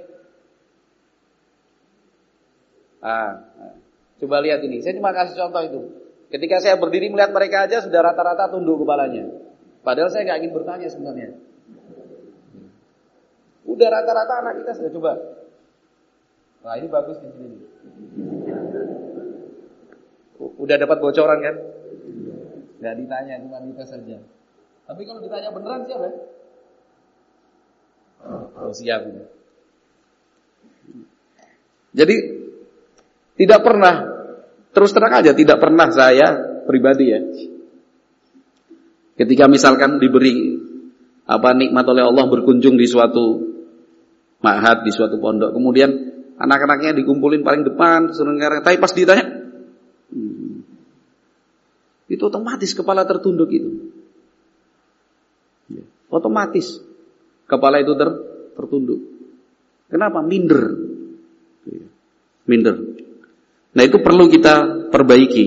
Ah, coba lihat ini. Saya cuma kasih contoh itu. Ketika saya berdiri melihat mereka aja sudah rata-rata tunduk kepalanya. Padahal saya nggak ingin bertanya sebenarnya. Udah rata-rata anak kita sudah coba. Nah ini bagus di sini. Udah dapat bocoran kan? Gak ditanya, cuma kita saja. Tapi kalau ditanya beneran siap ya? Oh, siap. Jadi tidak pernah terus terang aja tidak pernah saya pribadi ya. Ketika misalkan diberi apa nikmat oleh Allah berkunjung di suatu ma'had, di suatu pondok, kemudian Anak-anaknya dikumpulin paling depan, selenggara. Tapi pas ditanya, hmm, itu otomatis kepala tertunduk itu. Ya, otomatis kepala itu ter, tertunduk. Kenapa? Minder. Ya, minder. Nah itu perlu kita perbaiki.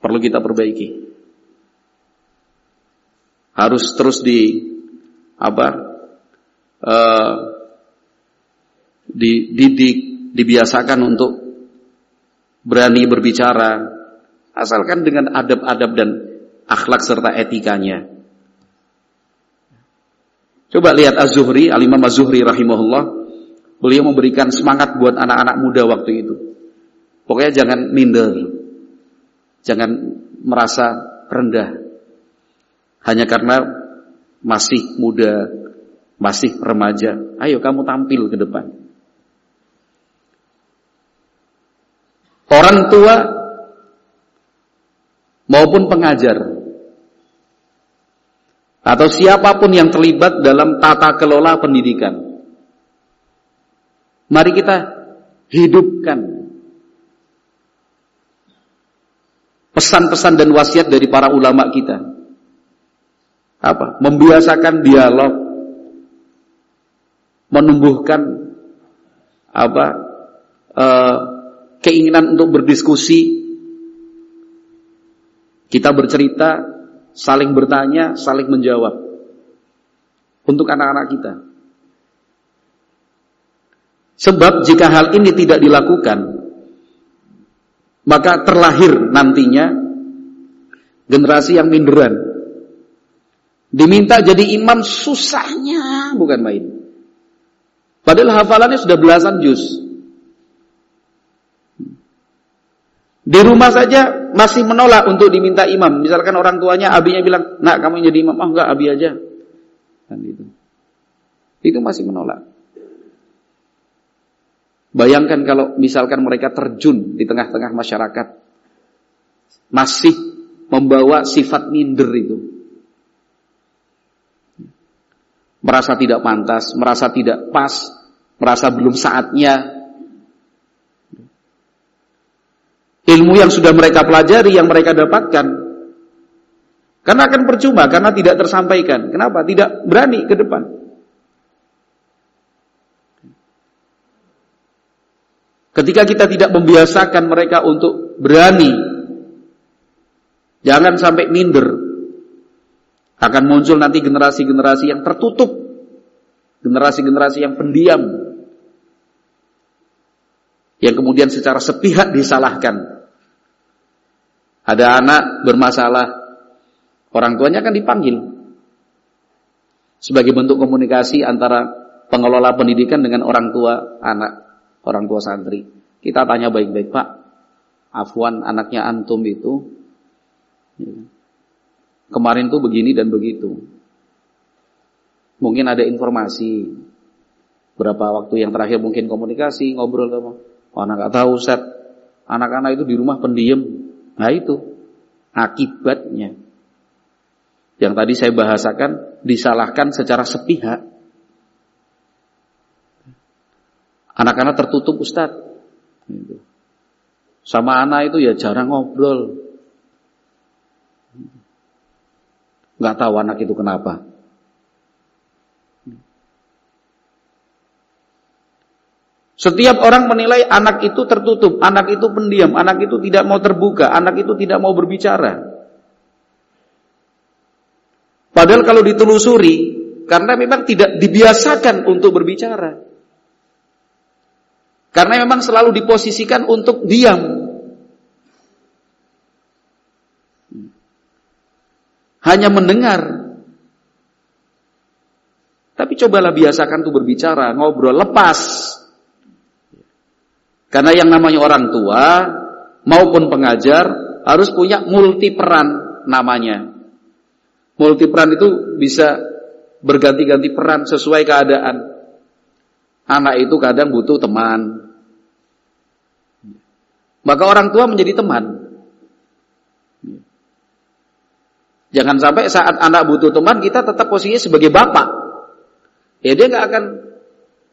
Perlu kita perbaiki. Harus terus di apa? Uh, dididik, dibiasakan untuk berani berbicara, asalkan dengan adab-adab dan akhlak serta etikanya. Coba lihat Az-Zuhri, Al-Imam Az-Zuhri rahimahullah, beliau memberikan semangat buat anak-anak muda waktu itu. Pokoknya jangan minder. Jangan merasa rendah. Hanya karena masih muda, masih remaja. Ayo kamu tampil ke depan. Orang tua maupun pengajar atau siapa pun yang terlibat dalam tata kelola pendidikan. Mari kita hidupkan pesan-pesan dan wasiat dari para ulama kita. Apa? Membiasakan dialog, menumbuhkan apa? Uh, keinginan untuk berdiskusi, kita bercerita, saling bertanya, saling menjawab. Untuk anak-anak kita. Sebab jika hal ini tidak dilakukan, maka terlahir nantinya generasi yang minderan. Diminta jadi imam susahnya bukan main. Padahal hafalannya sudah belasan juz. Di rumah saja masih menolak untuk diminta imam. Misalkan orang tuanya, abinya bilang, nak kamu jadi imam, oh enggak, abi aja. Kan itu. Itu masih menolak. Bayangkan kalau misalkan mereka terjun di tengah-tengah masyarakat. Masih membawa sifat minder itu. Merasa tidak pantas, merasa tidak pas, merasa belum saatnya. Ilmu yang sudah mereka pelajari, yang mereka dapatkan. Karena akan percuma, karena tidak tersampaikan. Kenapa? Tidak berani ke depan. Ketika kita tidak membiasakan mereka untuk berani, jangan sampai minder, akan muncul nanti generasi-generasi yang tertutup, generasi-generasi yang pendiam, yang kemudian secara sepihak disalahkan. Ada anak bermasalah, orang tuanya akan dipanggil sebagai bentuk komunikasi antara pengelola pendidikan dengan orang tua anak, orang tua santri. Kita tanya baik-baik, Pak. Afwan anaknya antum itu kemarin tuh begini dan begitu. Mungkin ada informasi berapa waktu yang terakhir mungkin komunikasi ngobrol sama oh, anak gak tahu Ustaz anak-anak itu di rumah pendiam Nah itu akibatnya. Yang tadi saya bahasakan disalahkan secara sepihak. Anak-anak tertutup Ustadz. Gitu. Sama anak itu ya jarang ngobrol. Gak tahu anak itu kenapa. Setiap orang menilai anak itu tertutup, anak itu pendiam, anak itu tidak mau terbuka, anak itu tidak mau berbicara. Padahal kalau ditelusuri, karena memang tidak dibiasakan untuk berbicara. Karena memang selalu diposisikan untuk diam. Hanya mendengar. Tapi cobalah biasakan untuk berbicara, ngobrol, lepas karena yang namanya orang tua maupun pengajar harus punya multi peran namanya. Multi peran itu bisa berganti-ganti peran sesuai keadaan. Anak itu kadang butuh teman. Maka orang tua menjadi teman. Jangan sampai saat anak butuh teman kita tetap posisinya sebagai bapak. Ya dia nggak akan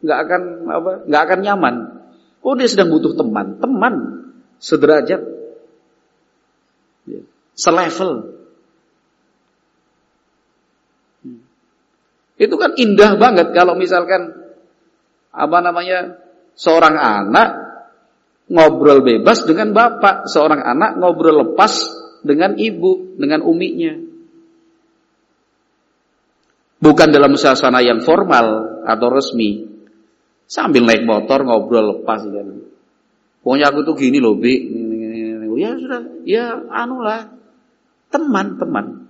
nggak akan apa nggak akan nyaman. Oh dia sedang butuh teman, teman sederajat, selevel. Itu kan indah banget kalau misalkan apa namanya seorang anak ngobrol bebas dengan bapak, seorang anak ngobrol lepas dengan ibu, dengan uminya. Bukan dalam suasana yang formal atau resmi, Sambil naik motor ngobrol lepas kan. Pokoknya aku tuh gini loh, Bi. Ya sudah, ya anu lah. Teman-teman.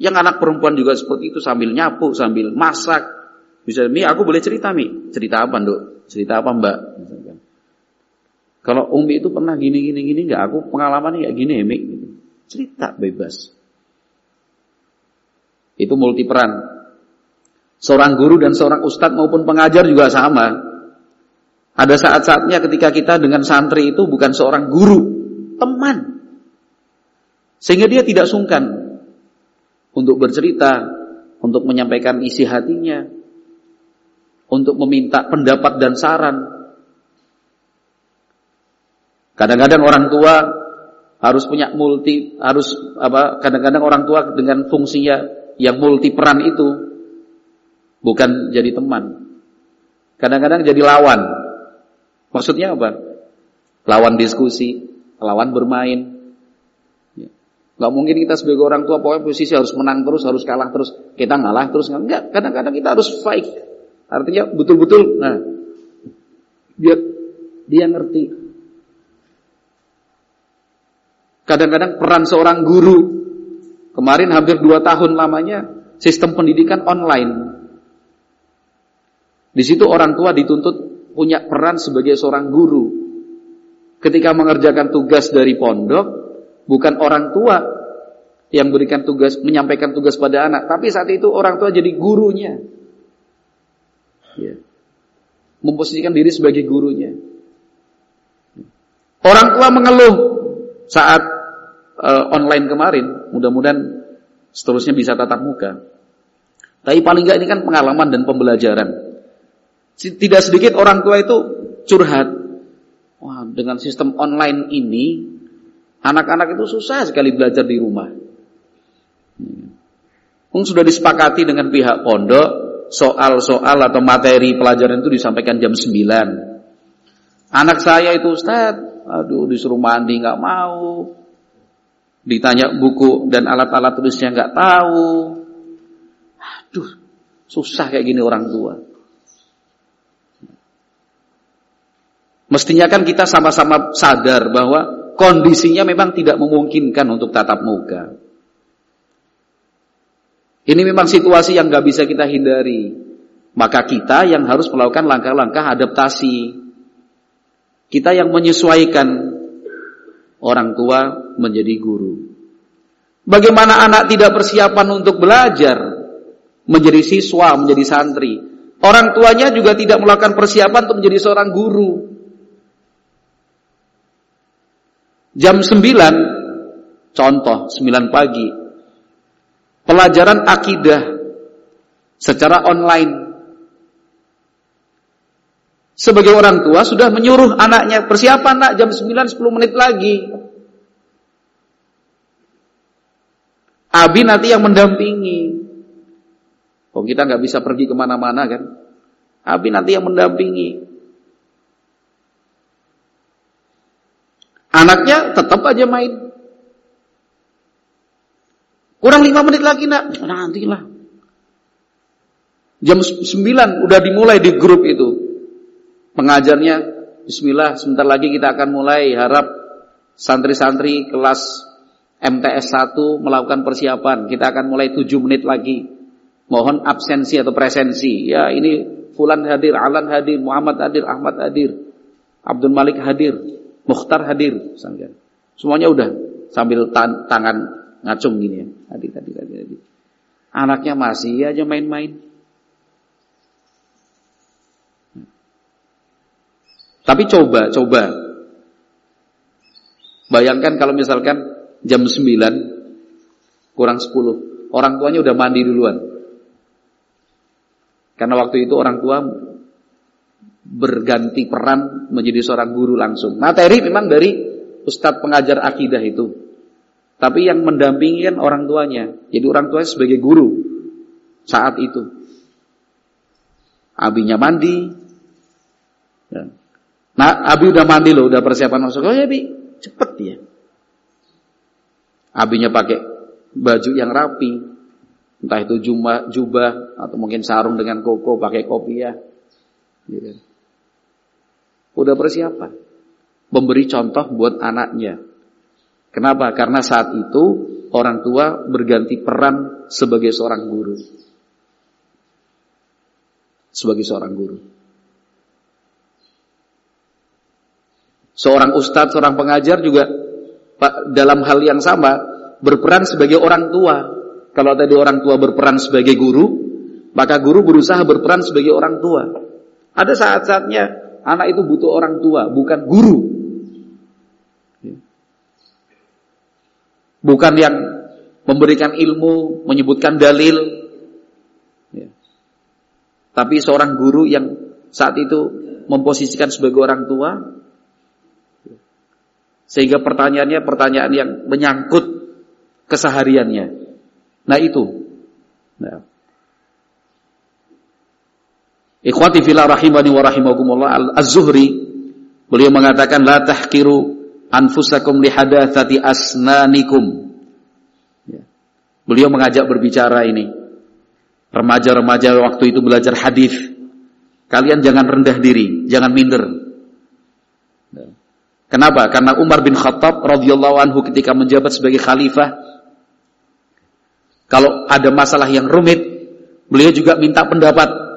Yang anak perempuan juga seperti itu sambil nyapu, sambil masak. Bisa, Mi aku boleh cerita Mi. Cerita apa Dok? Cerita apa Mbak? Kalau Umi itu pernah gini gini gini nggak? Aku pengalamannya kayak gini Mi. Cerita bebas. Itu multi peran. Seorang guru dan seorang ustadz maupun pengajar juga sama. Ada saat-saatnya ketika kita dengan santri itu bukan seorang guru, teman. Sehingga dia tidak sungkan untuk bercerita, untuk menyampaikan isi hatinya, untuk meminta pendapat dan saran. Kadang-kadang orang tua harus punya multi harus apa kadang-kadang orang tua dengan fungsinya yang multi peran itu Bukan jadi teman. Kadang-kadang jadi lawan. Maksudnya apa? Lawan diskusi, lawan bermain. Ya. Gak mungkin kita sebagai orang tua pokoknya posisi harus menang terus, harus kalah terus. Kita ngalah terus. Enggak, kadang-kadang kita harus fight. Artinya betul-betul, nah, biar dia ngerti. Kadang-kadang peran seorang guru, kemarin hampir dua tahun lamanya sistem pendidikan online. Di situ orang tua dituntut punya peran sebagai seorang guru. Ketika mengerjakan tugas dari pondok, bukan orang tua yang berikan tugas, menyampaikan tugas pada anak, tapi saat itu orang tua jadi gurunya. Ya. Memposisikan diri sebagai gurunya. Orang tua mengeluh saat uh, online kemarin, mudah-mudahan seterusnya bisa tatap muka. Tapi paling enggak ini kan pengalaman dan pembelajaran. Tidak sedikit orang tua itu curhat. Wah, dengan sistem online ini, anak-anak itu susah sekali belajar di rumah. Mungkin sudah disepakati dengan pihak pondok, soal-soal atau materi pelajaran itu disampaikan jam 9. Anak saya itu Ustaz, aduh disuruh mandi nggak mau. Ditanya buku dan alat-alat tulisnya nggak tahu. Aduh, susah kayak gini orang tua. Mestinya kan kita sama-sama sadar bahwa kondisinya memang tidak memungkinkan untuk tatap muka. Ini memang situasi yang gak bisa kita hindari. Maka kita yang harus melakukan langkah-langkah adaptasi. Kita yang menyesuaikan orang tua menjadi guru. Bagaimana anak tidak persiapan untuk belajar, menjadi siswa, menjadi santri. Orang tuanya juga tidak melakukan persiapan untuk menjadi seorang guru. Jam 9, contoh 9 pagi, pelajaran akidah secara online. Sebagai orang tua sudah menyuruh anaknya persiapan nak jam 9 10 menit lagi. Abi nanti yang mendampingi. Oh kita nggak bisa pergi ke mana-mana kan? Abi nanti yang mendampingi. Anaknya tetap aja main. Kurang lima menit lagi nak, nantilah. Jam sembilan udah dimulai di grup itu. Pengajarnya, Bismillah, sebentar lagi kita akan mulai. Harap santri-santri kelas MTS 1 melakukan persiapan. Kita akan mulai tujuh menit lagi. Mohon absensi atau presensi. Ya ini Fulan hadir, Alan hadir, Muhammad hadir, Ahmad hadir, Abdul Malik hadir. Mukhtar hadir misalnya. Semuanya udah sambil tan tangan ngacung gini ya. Hadir, hadir, hadir, hadir. Anaknya masih aja main-main. Tapi coba, coba. Bayangkan kalau misalkan jam 9 kurang 10. Orang tuanya udah mandi duluan. Karena waktu itu orang tua berganti peran menjadi seorang guru langsung. Materi memang dari ustadz pengajar akidah itu. Tapi yang mendampingi kan orang tuanya. Jadi orang tuanya sebagai guru saat itu. Abinya mandi. Ya. Nah, Abi udah mandi loh, udah persiapan masuk. Oh ya, Bi, cepet ya. Abinya pakai baju yang rapi. Entah itu jubah, jubah atau mungkin sarung dengan koko, pakai kopiah. Gitu. Udah persiapan. Memberi contoh buat anaknya. Kenapa? Karena saat itu orang tua berganti peran sebagai seorang guru. Sebagai seorang guru. Seorang ustadz, seorang pengajar juga dalam hal yang sama berperan sebagai orang tua. Kalau tadi orang tua berperan sebagai guru, maka guru berusaha berperan sebagai orang tua. Ada saat-saatnya anak itu butuh orang tua, bukan guru. Bukan yang memberikan ilmu, menyebutkan dalil. Ya. Tapi seorang guru yang saat itu memposisikan sebagai orang tua. Sehingga pertanyaannya pertanyaan yang menyangkut kesehariannya. Nah itu. Nah. Ikhwati fillah rahimani wa rahimakumullah Az-Zuhri beliau mengatakan la tahkiru anfusakum li hadatsati asnanikum. Ya. Beliau mengajak berbicara ini. Remaja-remaja waktu itu belajar hadis. Kalian jangan rendah diri, jangan minder. Ya. Kenapa? Karena Umar bin Khattab radhiyallahu anhu ketika menjabat sebagai khalifah kalau ada masalah yang rumit, beliau juga minta pendapat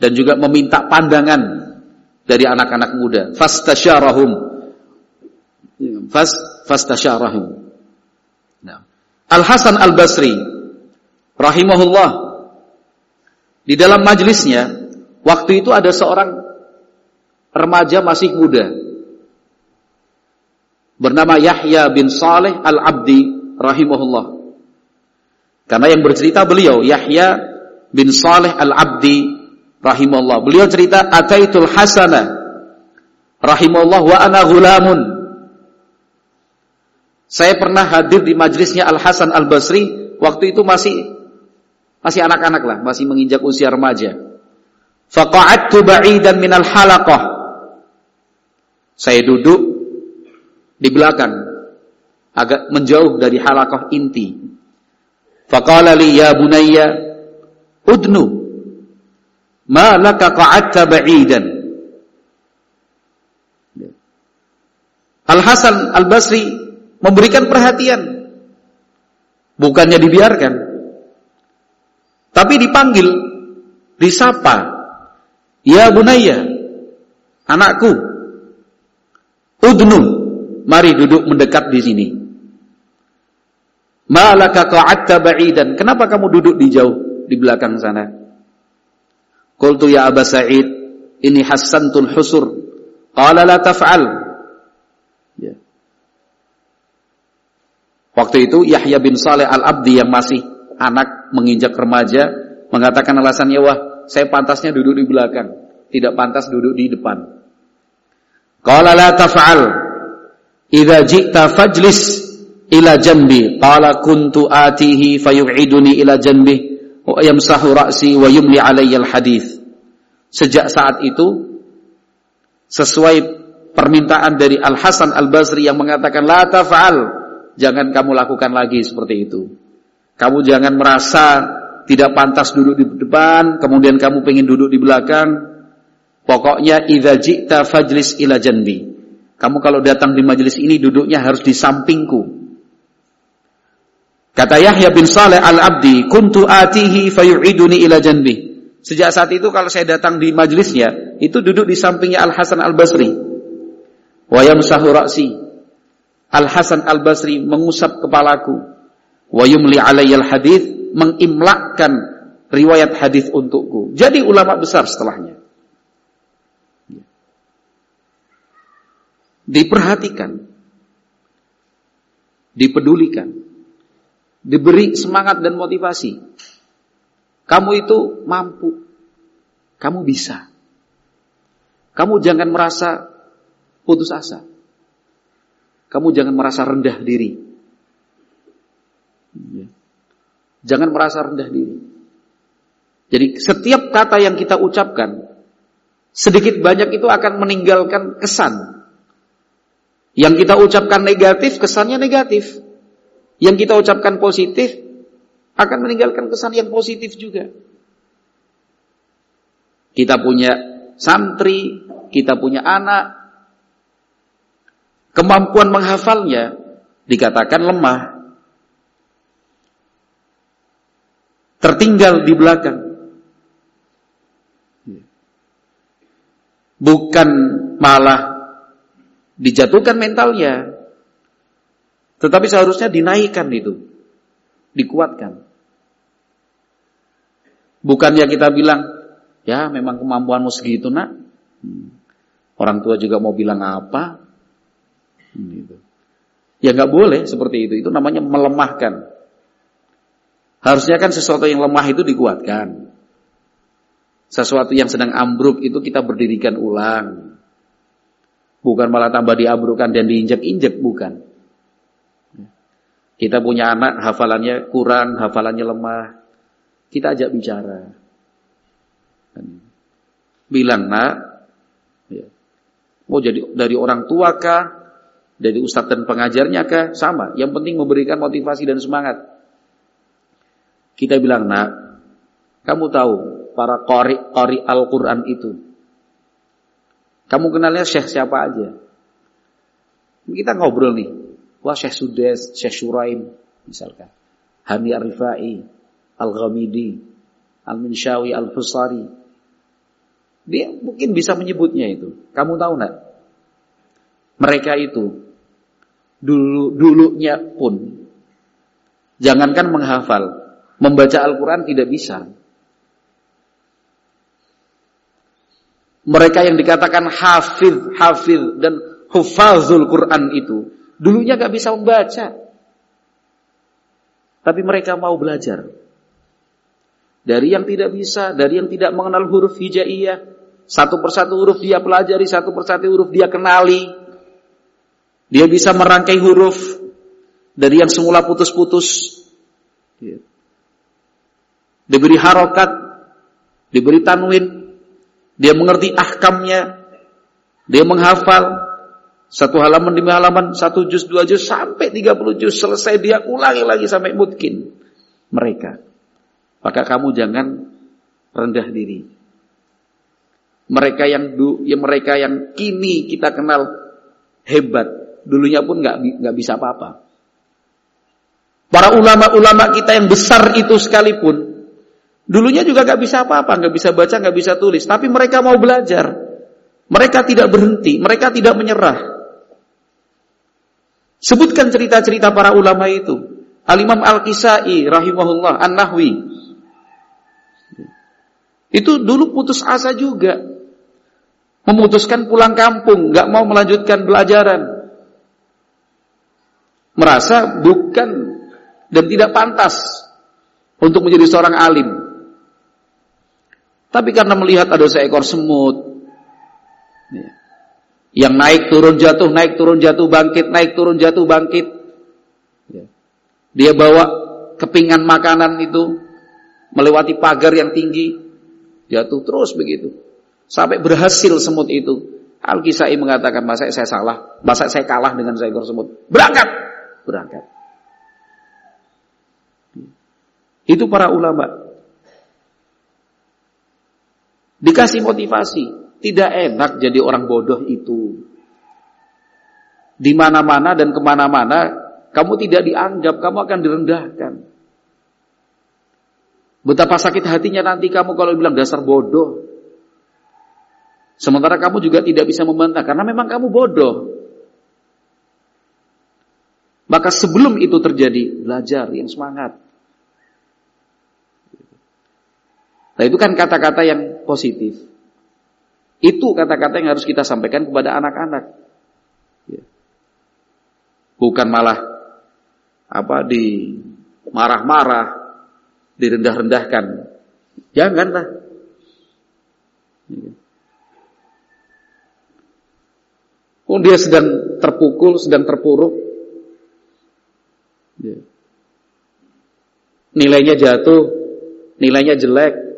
dan juga meminta pandangan dari anak-anak muda. Fastasyarahum. Fast fastasyarahum. Nah. Al Hasan Al Basri rahimahullah di dalam majlisnya waktu itu ada seorang remaja masih muda bernama Yahya bin Saleh Al Abdi rahimahullah. Karena yang bercerita beliau Yahya bin Saleh Al Abdi rahimahullah. Beliau cerita ataitul hasana rahimahullah wa ana gulamun. Saya pernah hadir di majlisnya Al Hasan Al Basri waktu itu masih masih anak-anak lah, masih menginjak usia remaja. Faqa'adtu ba'idan minal halaqah. Saya duduk di belakang agak menjauh dari halaqah inti. Faqala li ya bunayya udnu ma laka qa'adta ba'idan. Al Hasan Al Basri memberikan perhatian. Bukannya dibiarkan. Tapi dipanggil disapa. Ya bunayya anakku udnu mari duduk mendekat di sini. Malaka qa'adta ba'idan. Kenapa kamu duduk di jauh di belakang sana Qultu ya Aba Sa'id, ini hassantul husur. Qala la taf'al. Ya. Waktu itu Yahya bin Saleh Al-Abdi yang masih anak menginjak remaja mengatakan alasannya wah saya pantasnya duduk di belakang, tidak pantas duduk di depan. Qala la taf'al. Idza ji'ta fajlis ila janbi. Qala kuntu atihi fayu'iduni ila janbi yamsahu ra'si wa yumli alayya al-hadis. Sejak saat itu sesuai permintaan dari Al Hasan Al Basri yang mengatakan la taf'al, jangan kamu lakukan lagi seperti itu. Kamu jangan merasa tidak pantas duduk di depan, kemudian kamu pengen duduk di belakang. Pokoknya idza ji'ta fajlis ila janbi. Kamu kalau datang di majelis ini duduknya harus di sampingku. Kata Yahya bin Saleh al-Abdi, kuntu atihi fayu'iduni ila janbi. Sejak saat itu kalau saya datang di majlisnya, itu duduk di sampingnya Al Hasan Al Basri. Wa yamsahu ra'si. Al Hasan Al Basri mengusap kepalaku. Wa yumli alayyal hadis, mengimlakkan riwayat hadis untukku. Jadi ulama besar setelahnya. Diperhatikan. Dipedulikan. Diberi semangat dan motivasi. Kamu itu mampu. Kamu bisa. Kamu jangan merasa putus asa. Kamu jangan merasa rendah diri. Ya. Jangan merasa rendah diri. Jadi setiap kata yang kita ucapkan, sedikit banyak itu akan meninggalkan kesan. Yang kita ucapkan negatif, kesannya negatif. Yang kita ucapkan positif, akan meninggalkan kesan yang positif juga. Kita punya santri, kita punya anak, kemampuan menghafalnya dikatakan lemah, tertinggal di belakang. Bukan malah dijatuhkan mentalnya, tetapi seharusnya dinaikkan itu, dikuatkan. Bukannya kita bilang, ya memang kemampuanmu segitu nak. Hmm. Orang tua juga mau bilang apa. Hmm, gitu. Ya nggak boleh seperti itu. Itu namanya melemahkan. Harusnya kan sesuatu yang lemah itu dikuatkan. Sesuatu yang sedang ambruk itu kita berdirikan ulang. Bukan malah tambah diambrukkan dan diinjak-injak, bukan. Kita punya anak hafalannya kurang, hafalannya lemah. Kita ajak bicara. Bilang nak, ya. mau jadi dari orang tua kah, dari ustadz dan pengajarnya kah, sama. Yang penting memberikan motivasi dan semangat. Kita bilang nak, kamu tahu para qari Al-Quran itu. Kamu kenalnya syekh siapa aja? Kita ngobrol nih. Wah Syekh Sudes, Syekh Shuraim, misalkan. Hani Arifai, Al-Ghamidi, Al-Minshawi, Al-Fusari. Dia mungkin bisa menyebutnya itu. Kamu tahu nggak? Mereka itu dulu dulunya pun jangankan menghafal, membaca Al-Quran tidak bisa. Mereka yang dikatakan hafid, hafid dan hufazul Quran itu dulunya gak bisa membaca. Tapi mereka mau belajar. Dari yang tidak bisa, dari yang tidak mengenal huruf hijaiyah, satu persatu huruf dia pelajari, satu persatu huruf dia kenali. Dia bisa merangkai huruf dari yang semula putus-putus. Ya. Diberi harokat, diberi tanwin, dia mengerti ahkamnya, dia menghafal, satu halaman demi halaman, satu juz, dua juz, sampai tiga puluh juz. Selesai dia ulangi lagi sampai mungkin mereka. Maka kamu jangan rendah diri. Mereka yang du, ya mereka yang kini kita kenal hebat, dulunya pun nggak nggak bisa apa-apa. Para ulama-ulama kita yang besar itu sekalipun, dulunya juga nggak bisa apa-apa, nggak bisa baca, nggak bisa tulis. Tapi mereka mau belajar, mereka tidak berhenti, mereka tidak menyerah. Sebutkan cerita-cerita para ulama itu. Al-Imam Al-Kisai rahimahullah An-Nahwi. Itu dulu putus asa juga. Memutuskan pulang kampung, gak mau melanjutkan belajaran. Merasa bukan dan tidak pantas untuk menjadi seorang alim. Tapi karena melihat ada seekor semut, yang naik turun jatuh, naik turun jatuh bangkit, naik turun jatuh bangkit. Ya. Dia bawa kepingan makanan itu melewati pagar yang tinggi, jatuh terus begitu. Sampai berhasil semut itu. Al-Kisai mengatakan, masa saya salah, masa saya kalah dengan seekor semut. Berangkat, berangkat. Itu para ulama. Dikasih motivasi. Tidak enak jadi orang bodoh itu. Di mana-mana dan ke mana-mana, kamu tidak dianggap, kamu akan direndahkan. Betapa sakit hatinya nanti kamu kalau bilang dasar bodoh. Sementara kamu juga tidak bisa membantah, karena memang kamu bodoh. Maka sebelum itu terjadi, belajar yang semangat. Nah itu kan kata-kata yang positif. Itu kata-kata yang harus kita sampaikan kepada anak-anak. Ya. Bukan malah apa di marah-marah, direndah-rendahkan. Janganlah. Oh dia sedang terpukul, sedang terpuruk. Ya. Nilainya jatuh, nilainya jelek,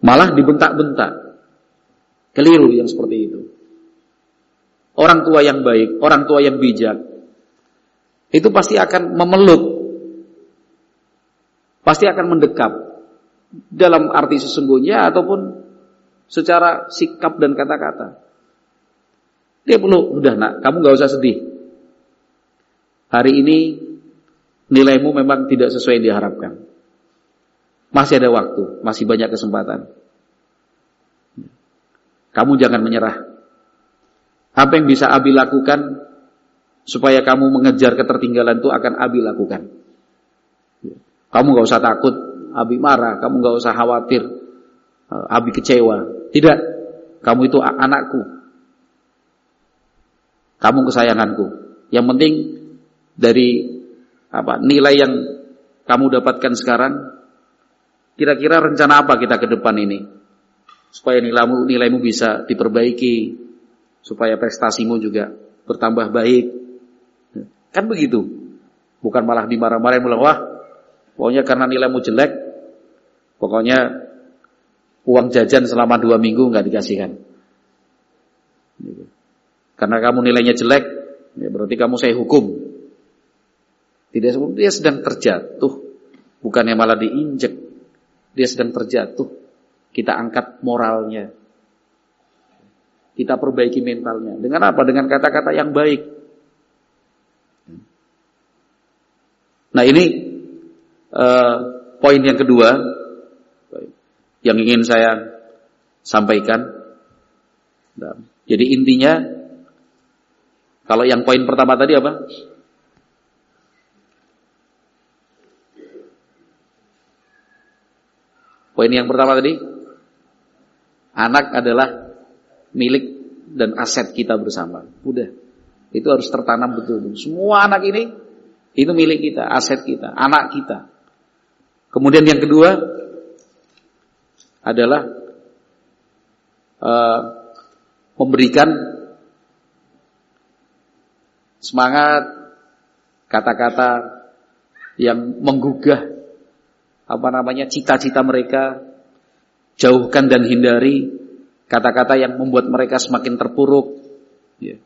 Malah dibentak-bentak. Keliru yang seperti itu. Orang tua yang baik, orang tua yang bijak, itu pasti akan memeluk, pasti akan mendekap dalam arti sesungguhnya ataupun secara sikap dan kata-kata. Dia perlu, udah nak, kamu gak usah sedih. Hari ini nilaimu memang tidak sesuai yang diharapkan. Masih ada waktu, masih banyak kesempatan. Kamu jangan menyerah. Apa yang bisa Abi lakukan supaya kamu mengejar ketertinggalan itu akan Abi lakukan. Kamu gak usah takut, Abi marah, kamu gak usah khawatir, eh, Abi kecewa. Tidak, kamu itu anakku. Kamu kesayanganku. Yang penting dari apa nilai yang kamu dapatkan sekarang Kira-kira rencana apa kita ke depan ini? Supaya nilaimu, nilaimu bisa diperbaiki, supaya prestasimu juga bertambah baik. Kan begitu. Bukan malah dimarah-marahin bilang, wah, pokoknya karena nilaimu jelek, pokoknya uang jajan selama dua minggu nggak dikasihkan. Karena kamu nilainya jelek, ya berarti kamu saya hukum. Tidak dia sedang terjatuh, bukannya malah diinjek dia sedang terjatuh. Kita angkat moralnya. Kita perbaiki mentalnya. Dengan apa? Dengan kata-kata yang baik. Nah ini uh, poin yang kedua yang ingin saya sampaikan. Jadi intinya kalau yang poin pertama tadi apa? Poin yang pertama tadi anak adalah milik dan aset kita bersama. Udah. Itu harus tertanam betul. Semua anak ini itu milik kita, aset kita, anak kita. Kemudian yang kedua adalah uh, memberikan semangat kata-kata yang menggugah apa namanya cita-cita mereka jauhkan dan hindari kata-kata yang membuat mereka semakin terpuruk ya.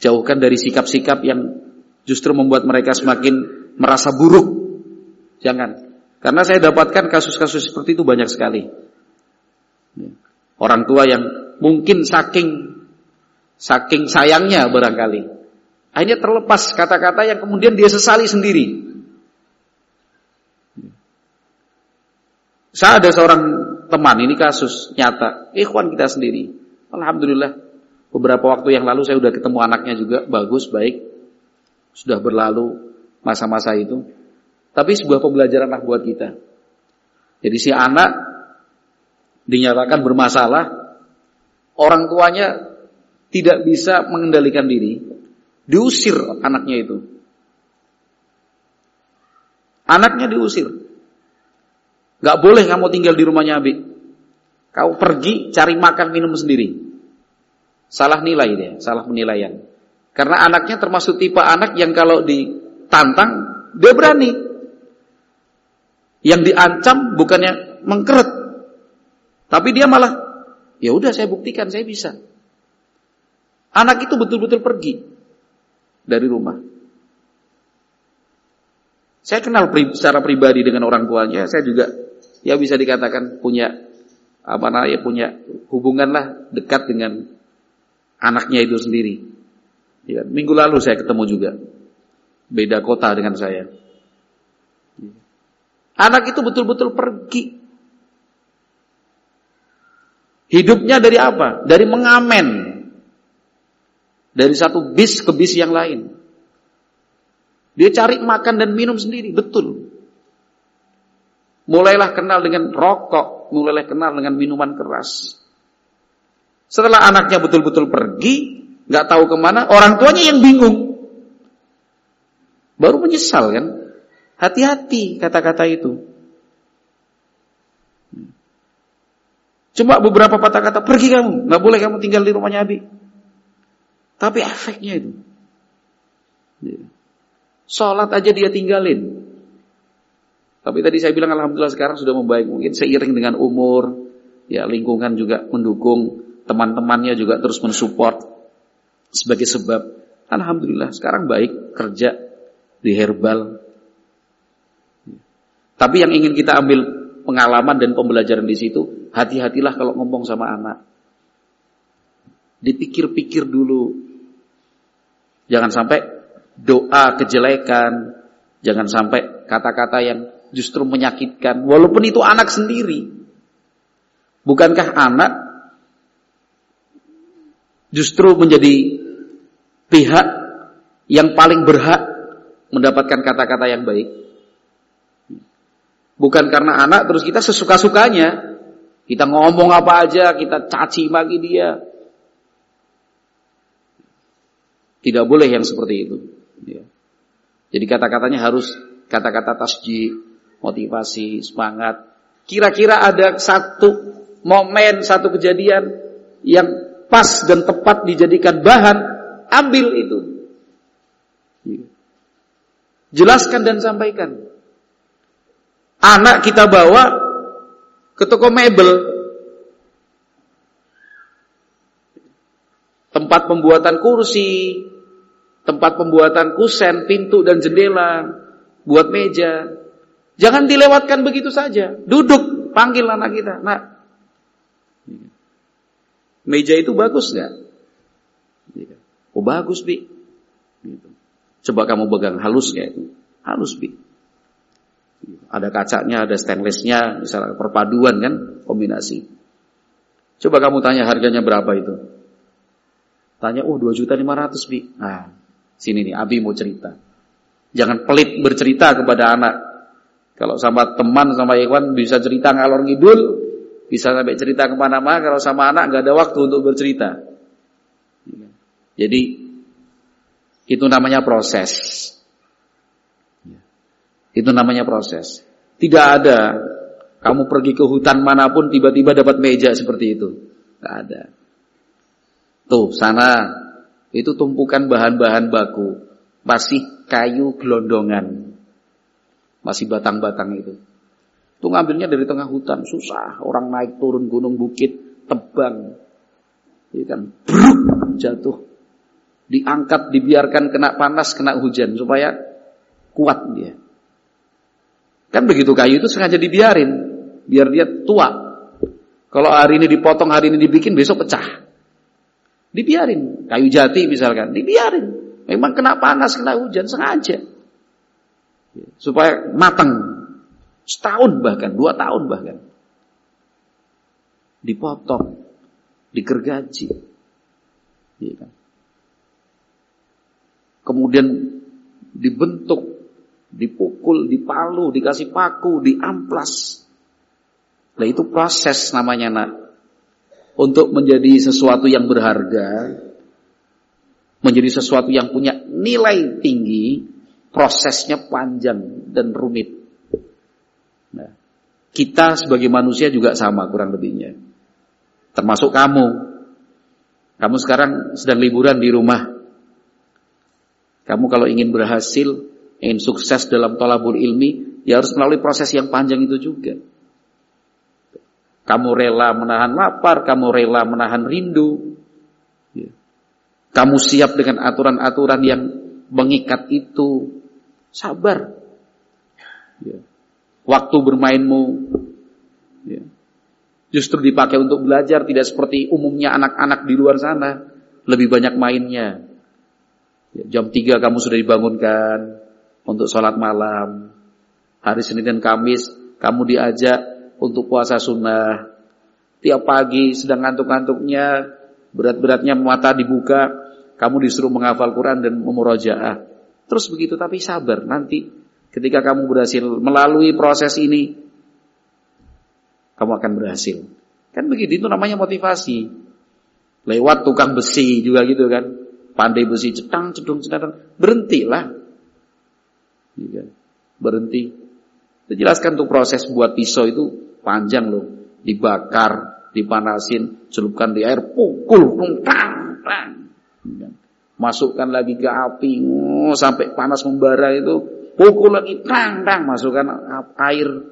jauhkan dari sikap-sikap yang justru membuat mereka semakin merasa buruk jangan karena saya dapatkan kasus-kasus seperti itu banyak sekali. Orang tua yang mungkin saking saking sayangnya barangkali hanya terlepas kata-kata yang kemudian dia sesali sendiri. Saya ada seorang teman ini kasus nyata, ikhwan kita sendiri. Alhamdulillah beberapa waktu yang lalu saya sudah ketemu anaknya juga bagus baik sudah berlalu masa-masa itu. Tapi sebuah pembelajaran lah buat kita. Jadi si anak dinyatakan bermasalah, orang tuanya tidak bisa mengendalikan diri, diusir anaknya itu. Anaknya diusir. Gak boleh kamu tinggal di rumahnya Abi. Kau pergi cari makan minum sendiri. Salah nilai dia, salah penilaian. Karena anaknya termasuk tipe anak yang kalau ditantang, dia berani. Yang diancam bukannya mengkeret, tapi dia malah ya udah saya buktikan saya bisa. Anak itu betul-betul pergi dari rumah. Saya kenal pri, secara pribadi dengan orang tuanya, saya juga ya bisa dikatakan punya apa namanya punya hubungan lah dekat dengan anaknya itu sendiri. Ya, minggu lalu saya ketemu juga, beda kota dengan saya. Anak itu betul-betul pergi. Hidupnya dari apa? Dari mengamen. Dari satu bis ke bis yang lain. Dia cari makan dan minum sendiri, betul. Mulailah kenal dengan rokok, mulailah kenal dengan minuman keras. Setelah anaknya betul-betul pergi, nggak tahu ke mana, orang tuanya yang bingung. Baru menyesal kan? Hati-hati kata-kata itu. Cuma beberapa patah kata, pergi kamu, nggak boleh kamu tinggal di rumahnya Abi. Tapi efeknya itu. Sholat aja dia tinggalin. Tapi tadi saya bilang Alhamdulillah sekarang sudah membaik. Mungkin seiring dengan umur, ya lingkungan juga mendukung, teman-temannya juga terus mensupport sebagai sebab. Alhamdulillah sekarang baik kerja di herbal, tapi yang ingin kita ambil pengalaman dan pembelajaran di situ, hati-hatilah kalau ngomong sama anak. Dipikir-pikir dulu. Jangan sampai doa kejelekan, jangan sampai kata-kata yang justru menyakitkan, walaupun itu anak sendiri. Bukankah anak justru menjadi pihak yang paling berhak mendapatkan kata-kata yang baik? Bukan karena anak terus kita sesuka-sukanya. Kita ngomong apa aja, kita caci maki dia. Tidak boleh yang seperti itu. Ya. Jadi kata-katanya harus kata-kata tasji, motivasi, semangat. Kira-kira ada satu momen, satu kejadian yang pas dan tepat dijadikan bahan, ambil itu. Ya. Jelaskan dan sampaikan. Anak kita bawa ke toko mebel. Tempat pembuatan kursi, tempat pembuatan kusen, pintu dan jendela, buat meja. Jangan dilewatkan begitu saja. Duduk, panggil anak kita. Nak, meja itu bagus nggak? Oh bagus bi. Gitu. Coba kamu pegang halus nggak itu? Halus bi. Ada kacanya, ada stainlessnya, misalnya perpaduan kan, kombinasi. Coba kamu tanya harganya berapa itu. Tanya, oh 2 juta 500 bi. Nah, sini nih, Abi mau cerita. Jangan pelit bercerita kepada anak. Kalau sama teman, sama ikhwan bisa cerita ngalor ngidul, bisa sampai cerita ke mana-mana. Kalau sama anak nggak ada waktu untuk bercerita. Jadi itu namanya proses. Itu namanya proses. Tidak ada kamu pergi ke hutan mana pun tiba-tiba dapat meja seperti itu. Tidak ada. Tuh, sana itu tumpukan bahan-bahan baku. Masih kayu gelondongan. Masih batang-batang itu. Itu ngambilnya dari tengah hutan, susah. Orang naik turun gunung bukit, tebang. Ini kan bruk, jatuh. Diangkat, dibiarkan kena panas, kena hujan supaya kuat dia. Kan begitu kayu itu sengaja dibiarin biar dia tua. Kalau hari ini dipotong, hari ini dibikin, besok pecah. Dibiarin. Kayu jati misalkan, dibiarin. Memang kena panas, kena hujan, sengaja. Supaya matang. Setahun bahkan, dua tahun bahkan. Dipotong. Digergaji. Iya kan? Kemudian dibentuk, dipukul, dipalu, dikasih paku, diamplas. Nah itu proses namanya nak untuk menjadi sesuatu yang berharga, menjadi sesuatu yang punya nilai tinggi, prosesnya panjang dan rumit. Nah, kita sebagai manusia juga sama kurang lebihnya. Termasuk kamu. Kamu sekarang sedang liburan di rumah. Kamu kalau ingin berhasil, ingin sukses dalam tolabul ilmi, ya harus melalui proses yang panjang itu juga. Kamu rela menahan lapar, kamu rela menahan rindu. Ya. Kamu siap dengan aturan-aturan yang mengikat itu. Sabar. Ya. Waktu bermainmu ya. justru dipakai untuk belajar, tidak seperti umumnya anak-anak di luar sana. Lebih banyak mainnya. Ya, jam 3 kamu sudah dibangunkan untuk sholat malam. Hari Senin dan Kamis kamu diajak untuk puasa sunnah. Tiap pagi sedang ngantuk-ngantuknya, berat-beratnya mata dibuka, kamu disuruh menghafal Quran dan memurojaah. Terus begitu tapi sabar, nanti ketika kamu berhasil melalui proses ini, kamu akan berhasil. Kan begitu, itu namanya motivasi. Lewat tukang besi juga gitu kan. Pandai besi, cetang, cedung, cedang, berhentilah. Iya. Berhenti. Dijelaskan untuk proses buat pisau itu panjang loh, dibakar, dipanasin, celupkan di air, pukul, tang, tang. Masukkan lagi ke api, oh, sampai panas membara itu, pukul lagi, tang, tang, masukkan air.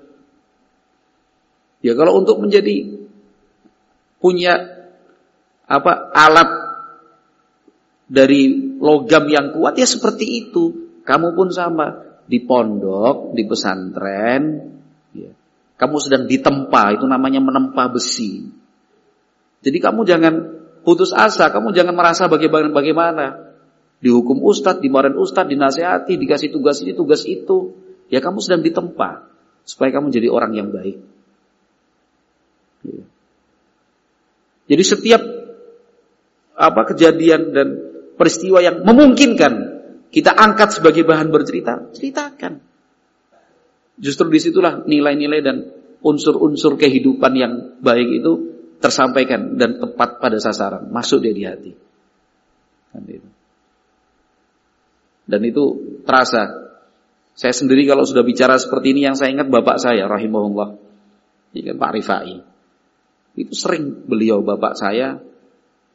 Ya kalau untuk menjadi punya apa alat dari logam yang kuat ya seperti itu. Kamu pun sama di pondok, di pesantren, ya. Kamu sedang ditempa, itu namanya menempa besi. Jadi kamu jangan putus asa, kamu jangan merasa bagaimana. bagaimana. Dihukum ustadz, dimarahin ustadz, dinasehati, dikasih tugas ini, tugas itu. Ya kamu sedang ditempa. Supaya kamu jadi orang yang baik. Ya. Jadi setiap apa kejadian dan peristiwa yang memungkinkan kita angkat sebagai bahan bercerita, ceritakan. Justru di situlah nilai-nilai dan unsur-unsur kehidupan yang baik itu tersampaikan dan tepat pada sasaran, masuk dia di hati. Kan dan itu terasa. Saya sendiri kalau sudah bicara seperti ini yang saya ingat bapak saya rahimahullah. Ini Pak Rifai. Itu sering beliau bapak saya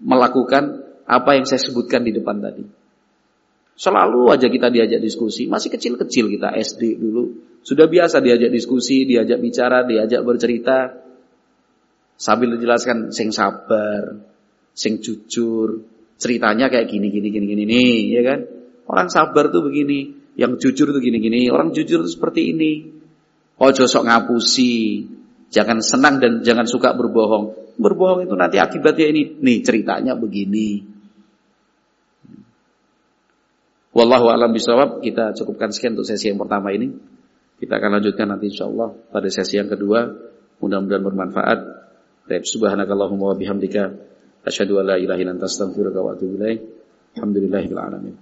melakukan apa yang saya sebutkan di depan tadi. Selalu aja kita diajak diskusi. Masih kecil-kecil kita SD dulu. Sudah biasa diajak diskusi, diajak bicara, diajak bercerita. Sambil dijelaskan sing sabar, sing jujur. Ceritanya kayak gini, gini, gini, gini nih, ya kan? Orang sabar tuh begini. Yang jujur tuh gini, gini. Orang jujur tuh seperti ini. Ojo sok ngapusi. Jangan senang dan jangan suka berbohong. Berbohong itu nanti akibatnya ini. Nih ceritanya begini. Wallahu alam bisawab. Kita cukupkan sekian untuk sesi yang pertama ini. Kita akan lanjutkan nanti insya Allah pada sesi yang kedua. Mudah-mudahan bermanfaat. Baik, subhanakallahumma wa bihamdika asyhadu an la ilaha illa anta astaghfiruka wa atubu ilaik. Alhamdulillahil alamin.